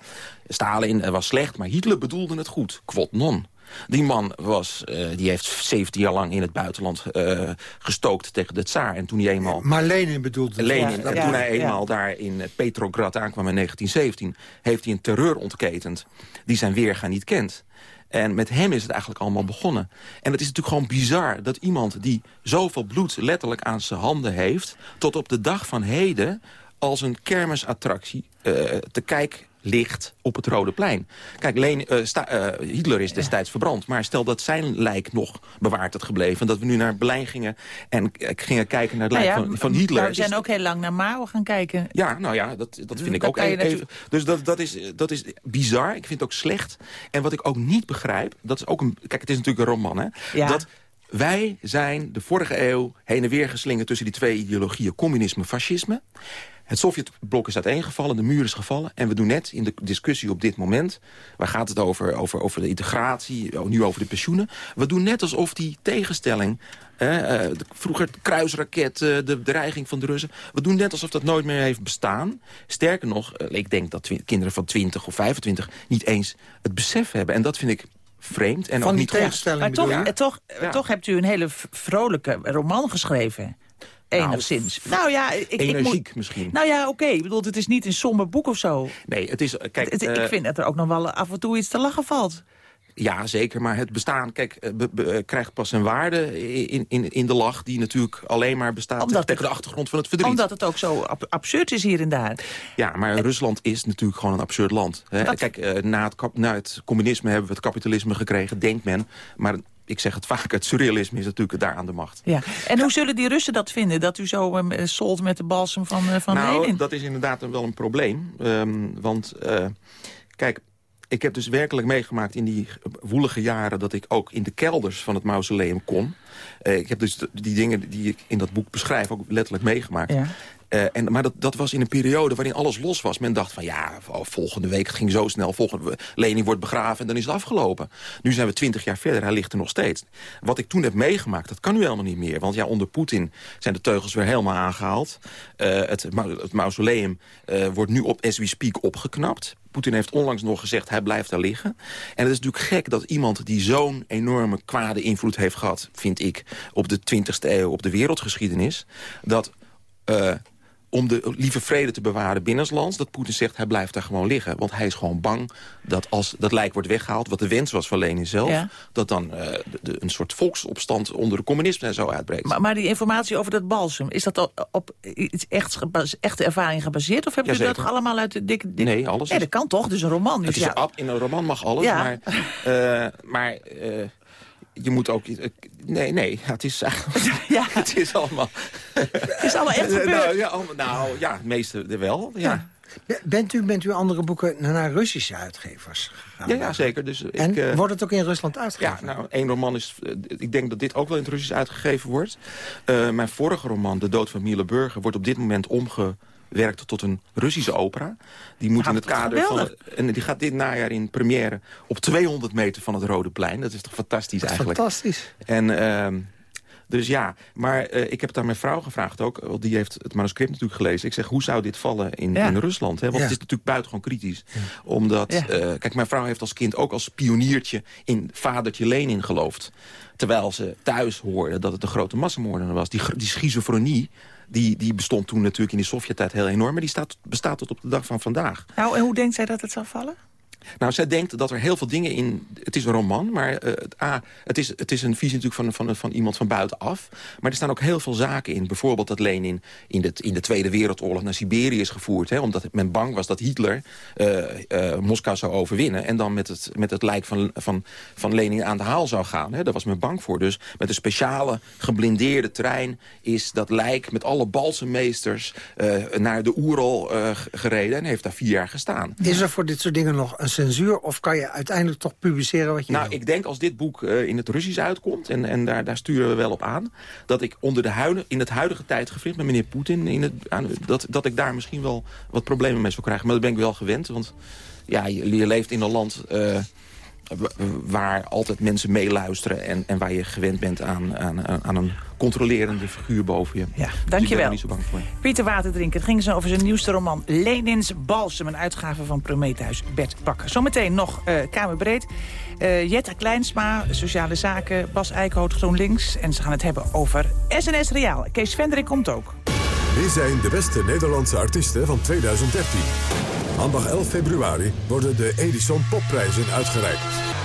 Stalin was slecht, maar Hitler bedoelde het goed. Quod non. Die man was, uh, die heeft 17 jaar lang in het buitenland uh, gestookt tegen de tsaar. En toen hij eenmaal... Maar Lenin bedoelde het. Lenin. Ja, en ja, toen hij eenmaal ja. daar in Petrograd aankwam in 1917... heeft hij een terreur ontketend die zijn weerga niet kent. En met hem is het eigenlijk allemaal begonnen. En het is natuurlijk gewoon bizar dat iemand die zoveel bloed letterlijk aan zijn handen heeft... tot op de dag van heden als een kermisattractie uh, te kijk ligt op het Rode Plein. Kijk, Leen, uh, sta, uh, Hitler is destijds ja. verbrand. Maar stel dat zijn lijk nog bewaard had gebleven... dat we nu naar Berlijn gingen en gingen kijken naar het lijk nou ja, van, van, Hitler. We zijn ook heel lang naar Mao gaan kijken. Ja, nou ja, dat, dat vind dat ik ook even... even dus dat, dat, is, dat is bizar. Ik vind het ook slecht. En wat ik ook niet begrijp... dat is ook een... Kijk, het is natuurlijk een roman, hè? Ja. Dat, wij zijn de vorige eeuw heen en weer geslingerd tussen die twee ideologieën... communisme, fascisme. Het Sovjetblok is uiteengevallen, de muur is gevallen. En we doen net in de discussie op dit moment... waar gaat het over, over, over de integratie, nu over de pensioenen... we doen net alsof die tegenstelling... Eh, uh, vroeger de kruisraket, uh, de dreiging van de Russen... we doen net alsof dat nooit meer heeft bestaan. Sterker nog, uh, ik denk dat kinderen van 20 of 25... niet eens het besef hebben. En dat vind ik vreemd en van ook niet tegenstelling Maar toch, ja? toch, ja. toch hebt u een hele vrolijke roman geschreven enigszins. Nou, nou ja, ik, energiek ik moet, misschien. Nou ja, oké. Okay. Ik bedoel, het is niet een somber boek of zo. Nee, het is... Kijk, het, uh, ik vind dat er ook nog wel af en toe iets te lachen valt. Ja, zeker. Maar het bestaan kijk, be, be, krijgt pas een waarde in, in, in de lach... die natuurlijk alleen maar bestaat omdat tegen het, de achtergrond van het verdriet. Omdat het ook zo ab absurd is hier en daar. Ja, maar en, Rusland is natuurlijk gewoon een absurd land. Hè? Kijk, na, het, na het communisme hebben we het kapitalisme gekregen, denkt men. Maar ik zeg het vaak, het surrealisme is natuurlijk daar aan de macht. Ja. En hoe zullen die Russen dat vinden, dat u zo um, solt met de balsem van, uh, van nou, Lenin? dat is inderdaad wel een probleem. Um, want, uh, kijk, ik heb dus werkelijk meegemaakt in die woelige jaren... dat ik ook in de kelders van het mausoleum kon. Uh, ik heb dus die dingen die ik in dat boek beschrijf ook letterlijk meegemaakt. Ja. Uh, en, maar dat, dat was in een periode waarin alles los was. Men dacht van ja, volgende week, het ging zo snel. Volgende Leni wordt begraven en dan is het afgelopen. Nu zijn we twintig jaar verder, hij ligt er nog steeds. Wat ik toen heb meegemaakt, dat kan nu helemaal niet meer. Want ja, onder Poetin zijn de teugels weer helemaal aangehaald. Uh, het, het mausoleum uh, wordt nu op as speak opgeknapt. Poetin heeft onlangs nog gezegd, hij blijft daar liggen. En het is natuurlijk gek dat iemand die zo'n enorme kwade invloed heeft gehad... vind ik, op de 20e eeuw, op de wereldgeschiedenis... dat om de lieve vrede te bewaren binnenlands... dat Poetin zegt, hij blijft daar gewoon liggen. Want hij is gewoon bang dat als dat lijk wordt weggehaald... wat de wens was van Lenin zelf... dat dan uh, de, een soort volksopstand onder de communisme en zo uitbreekt. Maar, maar die informatie over dat balsem... is dat op iets echt, echte ervaring gebaseerd? Of hebben jullie dat allemaal uit de dikke... Nee, alles. Nee, dat kan toch? Dus een roman. Dus ja. in een roman mag alles, maar... Uh, maar uh, je moet ook... Nee, nee, het is, ja. het is allemaal... Het is allemaal echt gebeurd. Nou ja, allemaal, nou, ja het meeste wel, ja. ja. Bent u, bent u andere boeken naar Russische uitgevers gegaan? Ja, ja zeker. Dus en ik, uh, wordt het ook in Rusland uitgegeven? Ja, nou, één roman is... Uh, ik denk dat dit ook wel in het Russisch uitgegeven wordt. Uh, mijn vorige roman, De Dood van Miele Burger... wordt op dit moment omge werkt tot een Russische opera. Die moet in het kader van... En die gaat dit najaar in première op 200 meter van het Rode Plein. Dat is toch fantastisch eigenlijk. Fantastisch. En... Uh, dus ja, maar uh, ik heb het aan mijn vrouw gevraagd ook. Want die heeft het manuscript natuurlijk gelezen. Ik zeg, hoe zou dit vallen in, ja. in Rusland? Hè? Want ja. het is natuurlijk buitengewoon kritisch. Ja. Omdat, uh, kijk, mijn vrouw heeft als kind ook als pioniertje... in vadertje Lenin geloofd. Terwijl ze thuis hoorde dat het een grote massamoordenaar was. Die, die schizofrenie, die, die bestond toen natuurlijk in de Sovjet-tijd heel enorm... maar die staat, bestaat tot op de dag van vandaag. Nou, en hoe denkt zij dat het zal vallen? Nou, zij denkt dat er heel veel dingen in... Het is een roman, maar het, A, het, is, het is een visie natuurlijk van, van, van iemand van buitenaf. Maar er staan ook heel veel zaken in. Bijvoorbeeld dat Lenin in de, in de Tweede Wereldoorlog naar Siberië is gevoerd. Hè, omdat men bang was dat Hitler uh, uh, Moskou zou overwinnen... en dan met het, met het lijk van, van, van Lenin aan de haal zou gaan. Hè. Daar was men bang voor. Dus met een speciale geblindeerde trein... is dat lijk met alle balsemmeesters naar de Oeral gereden... en heeft daar vier jaar gestaan. Is er voor dit soort dingen nog een censuur? Of kan je uiteindelijk toch publiceren wat je Nou, wil? ik denk als dit boek uh, in het Russisch uitkomt... en, en daar, daar sturen we wel op aan... dat ik onder de huidige, in het huidige tijdgevricht met meneer Poetin... In het, aan, dat, dat ik daar misschien wel wat problemen mee zou krijgen. Maar dat ben ik wel gewend, want ja, je, je leeft in een land... Uh, waar altijd mensen meeluisteren en, en waar je gewend bent aan, aan, aan een controlerende figuur boven je. Ja, dankjewel. Dus ik ben er niet zo bang voor. Pieter Waterdrinker, het ging zo over zijn nieuwste roman Lenins Balsem, een uitgave van Prometheus Bert Bakker. Zometeen nog uh, Kamerbreed. Uh, Jetta Kleinsma, Sociale Zaken, Bas Eickhout, GroenLinks. En ze gaan het hebben over SNS Reaal. Kees Vendrik komt ook. Wie zijn de beste Nederlandse artiesten van 2013? Maandag 11 februari worden de Edison Popprijzen uitgereikt.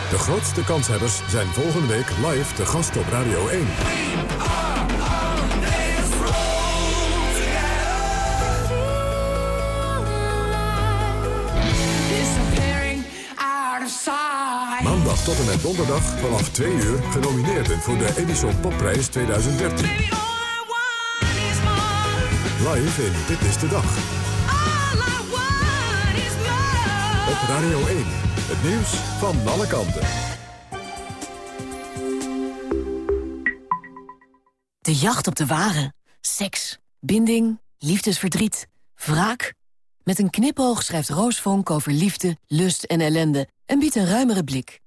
De grootste kanshebbers zijn volgende week live te gast op Radio 1. Maandag tot en met donderdag vanaf 2 uur genomineerden voor de Edison Popprijs 2013. Live in Dit is de Dag. Op Radio 1. Het nieuws van alle kanten. De jacht op de ware. Seks, binding, liefdesverdriet, wraak. Met een knipoog schrijft Roos Vonk over liefde, lust en ellende... en biedt een ruimere blik.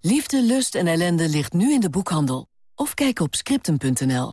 Liefde, lust en ellende ligt nu in de boekhandel. Of kijk op scriptum.nl.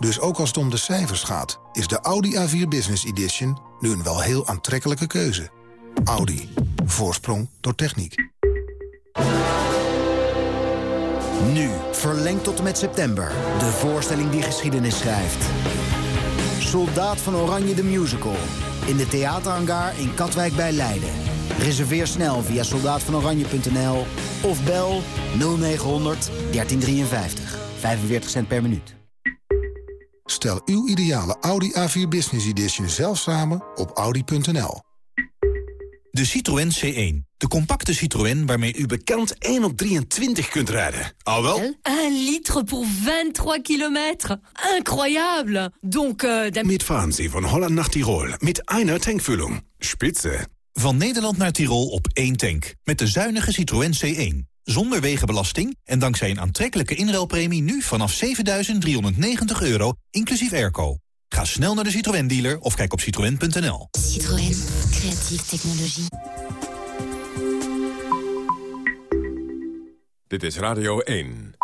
Dus ook als het om de cijfers gaat, is de Audi A4 Business Edition nu een wel heel aantrekkelijke keuze. Audi. Voorsprong door techniek. Nu, verlengd tot met september. De voorstelling die geschiedenis schrijft. Soldaat van Oranje de Musical. In de theaterhangar in Katwijk bij Leiden. Reserveer snel via soldaatvanoranje.nl of bel 0900 1353. 45 cent per minuut. Stel uw ideale Audi A4 Business Edition zelf samen op audi.nl. De Citroën C1. De compacte Citroën waarmee u bekend 1 op 23 kunt rijden. Al wel? 1 litre voor 23 kilometer. Incroyable. Donc, uh, Mitfahren Sie von Holland nach Tirol mit einer Tankfüllung. Spitze. Van Nederland naar Tirol op één tank. Met de zuinige Citroën C1. Zonder wegenbelasting en dankzij een aantrekkelijke inruilpremie... nu vanaf 7.390 euro, inclusief airco. Ga snel naar de Citroën-dealer of kijk op citroën.nl. Citroën. Creatieve technologie. Dit is Radio 1.